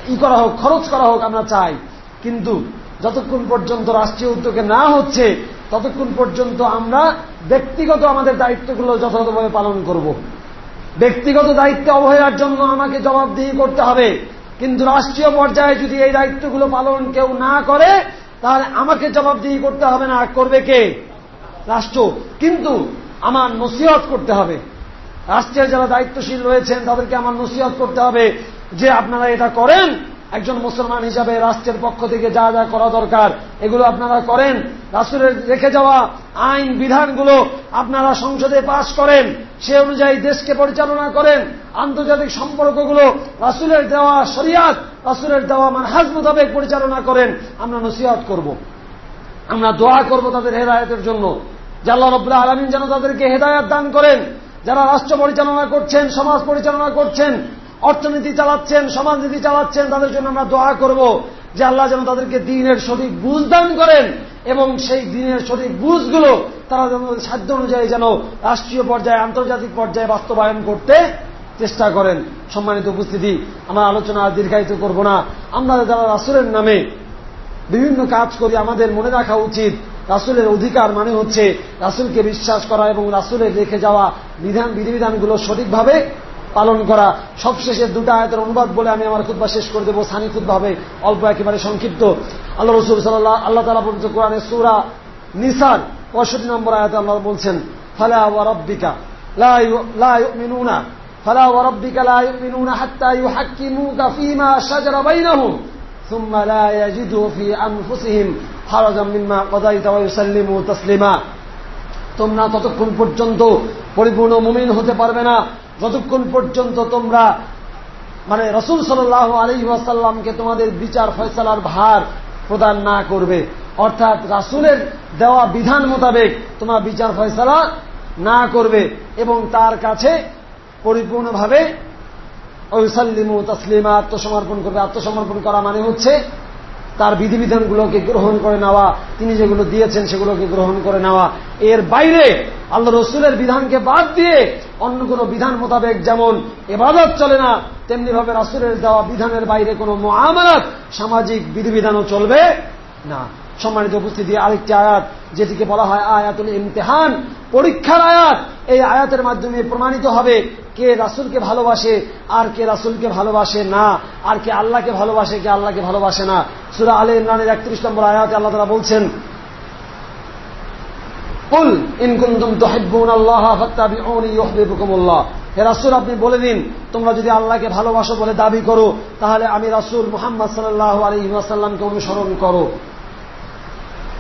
ই করা হোক, খরচ করা হোক আমরা চাই। কিন্তু যতক্ষণ পর্যন্ত রাষ্ট্রীয় উদ্যোগে না হচ্ছে, ততক্ষণ পর্যন্ত আমরা ব্যক্তিগত আমাদের দায়িত্বগুলো যথাযথভাবে পালন করব। ব্যক্তিগত দায়িত্বে অবহেলার জন্য আমাকে জবাবদিহি করতে হবে। কিন্তু রাষ্ট্রীয় পর্যায়ে যদি এই দায়িত্বগুলো পালন কেউ না করে, তাহলে আমাকে জবাবদিহি করতে হবে না। করবে কে? রাষ্ট্র। কিন্তু আমার নসিহত করতে হবে। রাষ্ট্রের যারা দায়িত্বশীল রয়েছেন, তাদেরকে আমার নসিহত করতে হবে যে আপনারা এটা করেন। একজন মুসলমান হিসাবে রাষ্ট্রের পক্ষ থেকে যা যা করা দরকার, এগুলো আপনারা করেন। রাষ্ট্রের রেখে যাওয়া আইন, বিধানগুলো আপনারা সংসদে পাশ করেন। সে অনুযায়ী দেশকে পরিচালনা করেন। আন্তর্জাতিক সম্পর্কগুলো রাসুলের দেওয়া শরিয়াত, রাসুলের দেওয়া মানহাজ মোতাবেক পরিচালনা করেন। আমরা নসিহত করব। আমরা দোয়া করব তাদের হেদায়তের জন্য। জাল্লা রব্লা আলমিন যেন তাদেরকে হেদায়ত দান করেন। যারা রাষ্ট্র পরিচালনা করছেন, সমাজ পরিচালনা করছেন, অর্থনীতি চালাচ্ছেন, সমাজনীতি চালাচ্ছেন, তাদের জন্য আমরা দোয়া করব যে আল্লাহ যেন তাদেরকে দিনের সঠিক বুঝ দান করেন এবং সেই দিনের সঠিক বুঝগুলো তারা যেন সাধ্য অনুযায়ী যেন রাষ্ট্রীয় পর্যায়ে, আন্তর্জাতিক পর্যায়ে বাস্তবায়ন করতে চেষ্টা করেন। সম্মানিত উপস্থিতি, আমরা আলোচনা আর দীর্ঘায়িত করব না। আমরা যারা রাসুলের নামে বিভিন্ন কাজ করি, আমাদের মনে রাখা উচিত রাসুলের অধিকার মানে হচ্ছে রাসুলকে বিশ্বাস করা এবং রাসুলের রেখে যাওয়া বিধান বিধিবিধানগুলো সঠিকভাবে পালন করা সবশেষে দুটা আয়াতের অনুবাদ বলে আমি আমার খুদ্া শেষ করে দেবো সানি খুদ্া হবে অল্প একেবারে সংক্ষিপ্ত আল্লাহ রসুল সাল্লাহ আল্লাহ তালা পর্যন্ত কোরআনে সুরা নিসার পঁয়ষট্টি নম্বর আয়াতে আল্লাহ বলছেন ফালা ওয়ারব্বিকা লা ইউমিনুনা ফালা ওয়ারব্বিকা লা ইউমিনুনা হাত্তা ইউহাক্কিমুকা ফীমা শাজারা বাইনাহুম ثم لا يجدوا في أنفسهم তসলিমা। তোমরা ততক্ষণ পর্যন্ত পরিপূর্ণ মুমিন হতে পারবে না। যতক্ষণ পর্যন্ত তোমরা মানে রসুল সাল আলী ওয়াসাল্লামকে তোমাদের বিচার ফয়সালার ভার প্রদান না করবে। অর্থাৎ রাসুলের দেওয়া বিধান মোতাবেক তোমার বিচার ফয়সালা না করবে এবং তার কাছে পরিপূর্ণভাবে ঐসাল্লিমু তসলিমা আত্মসমর্পণ করবে। আত্মসমর্পণ করা মানে হচ্ছে তার বিধিবিধানগুলোকে গ্রহণ করে নেওয়া, তিনি যেগুলো দিয়েছেন সেগুলোকে গ্রহণ করে নেওয়া। এর বাইরে আল্লাহ রসুলের বিধানকে বাদ দিয়ে অন্য কোন বিধান মোতাবেক যেমন এবাদত চলে না তেমনি ভাবে রাসুলের দেওয়া বিধানের বাইরে কোন মহামারাত সামাজিক বিধিবিধানও চলবে না। সম্মানিত উপস্থিতি, আরেকটি আয়াত যেটিকে বলা হয় আয়াতুল ইমতেহান। পরীক্ষার আয়াত। এই আয়াতের মাধ্যমে প্রমাণিত হবে কে রাসুলকে ভালোবাসে আর কে রাসুলকে ভালোবাসে না, আর কে আল্লাহকে ভালোবাসে, কে আল্লাহকে ভালোবাসে না। সুরা আলী ইমরানের একত্রিশ নম্বর আয়াতে আল্লাহ তারা বলছেন, কুল ইনকুন্তুম তুহিব্বুন আল্লাহ ফাত্তাবিউনি হে রাসূল, আপনি বলে দিন, তোমরা যদি আল্লাহকে ভালোবাসো বলে দাবি করো, তাহলে আমি রাসূল মুহাম্মদ সাল্লাল্লাহু আলাইহি ওয়াসাল্লামকে অনুসরণ করো।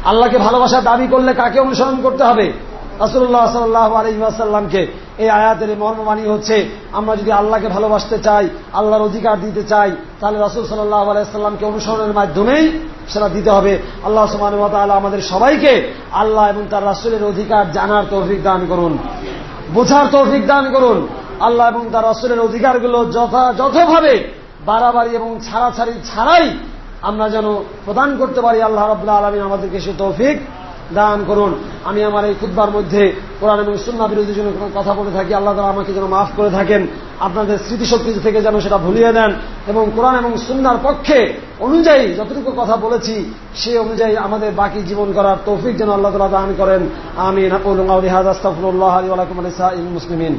আল্লাহকে ভালোবাসা দাবি করলে কাকে অনুসরণ করতে হবে? রাসুল্লাহ সাল্লাহ আলহিমাসাল্লামকে এই আয়াতের মর্মবাণী হচ্ছে, আমরা যদি আল্লাহকে ভালোবাসতে চাই, আল্লাহর অধিকার দিতে চাই, তাহলে রাসুল সাল্লাহ আলাইসাল্লামকে অনুসরণের মাধ্যমেই সেটা দিতে হবে। আল্লাহ সুমান আমাদের সবাইকে আল্লাহ এবং তার রাসুলের অধিকার জানার তৌফিক দান করুন। বোঝার তৌফিক দান করুন। আল্লাহ এবং তার রাসুলের অধিকারগুলো যথাযথভাবে বাড়াবাড়ি এবং ছাড়াছাড়ি ছাড়াই আমরা যেন প্রদান করতে পারি, আল্লাহ রবাহ আলমী আমাদেরকে সে তৌফিক দান করুন। আমি আমার এই খুদ্বার মধ্যে কোরআন এবং সুন্না বিরোধী জন্য কথা বলে থাকি, আল্লাহ তালা আমাকে যেন মাফ করে থাকেন, আপনাদের স্মৃতিশক্তি থেকে যেন সেটা ভুলিয়ে দেন এবং কোরআন এবং সুন্নার পক্ষে অনুযায়ী যতটুকু কথা বলেছি, সে অনুযায়ী আমাদের বাকি জীবন করার তৌফিক যেন আল্লাহ তালা দান করেন। আমি মুসলিমিন।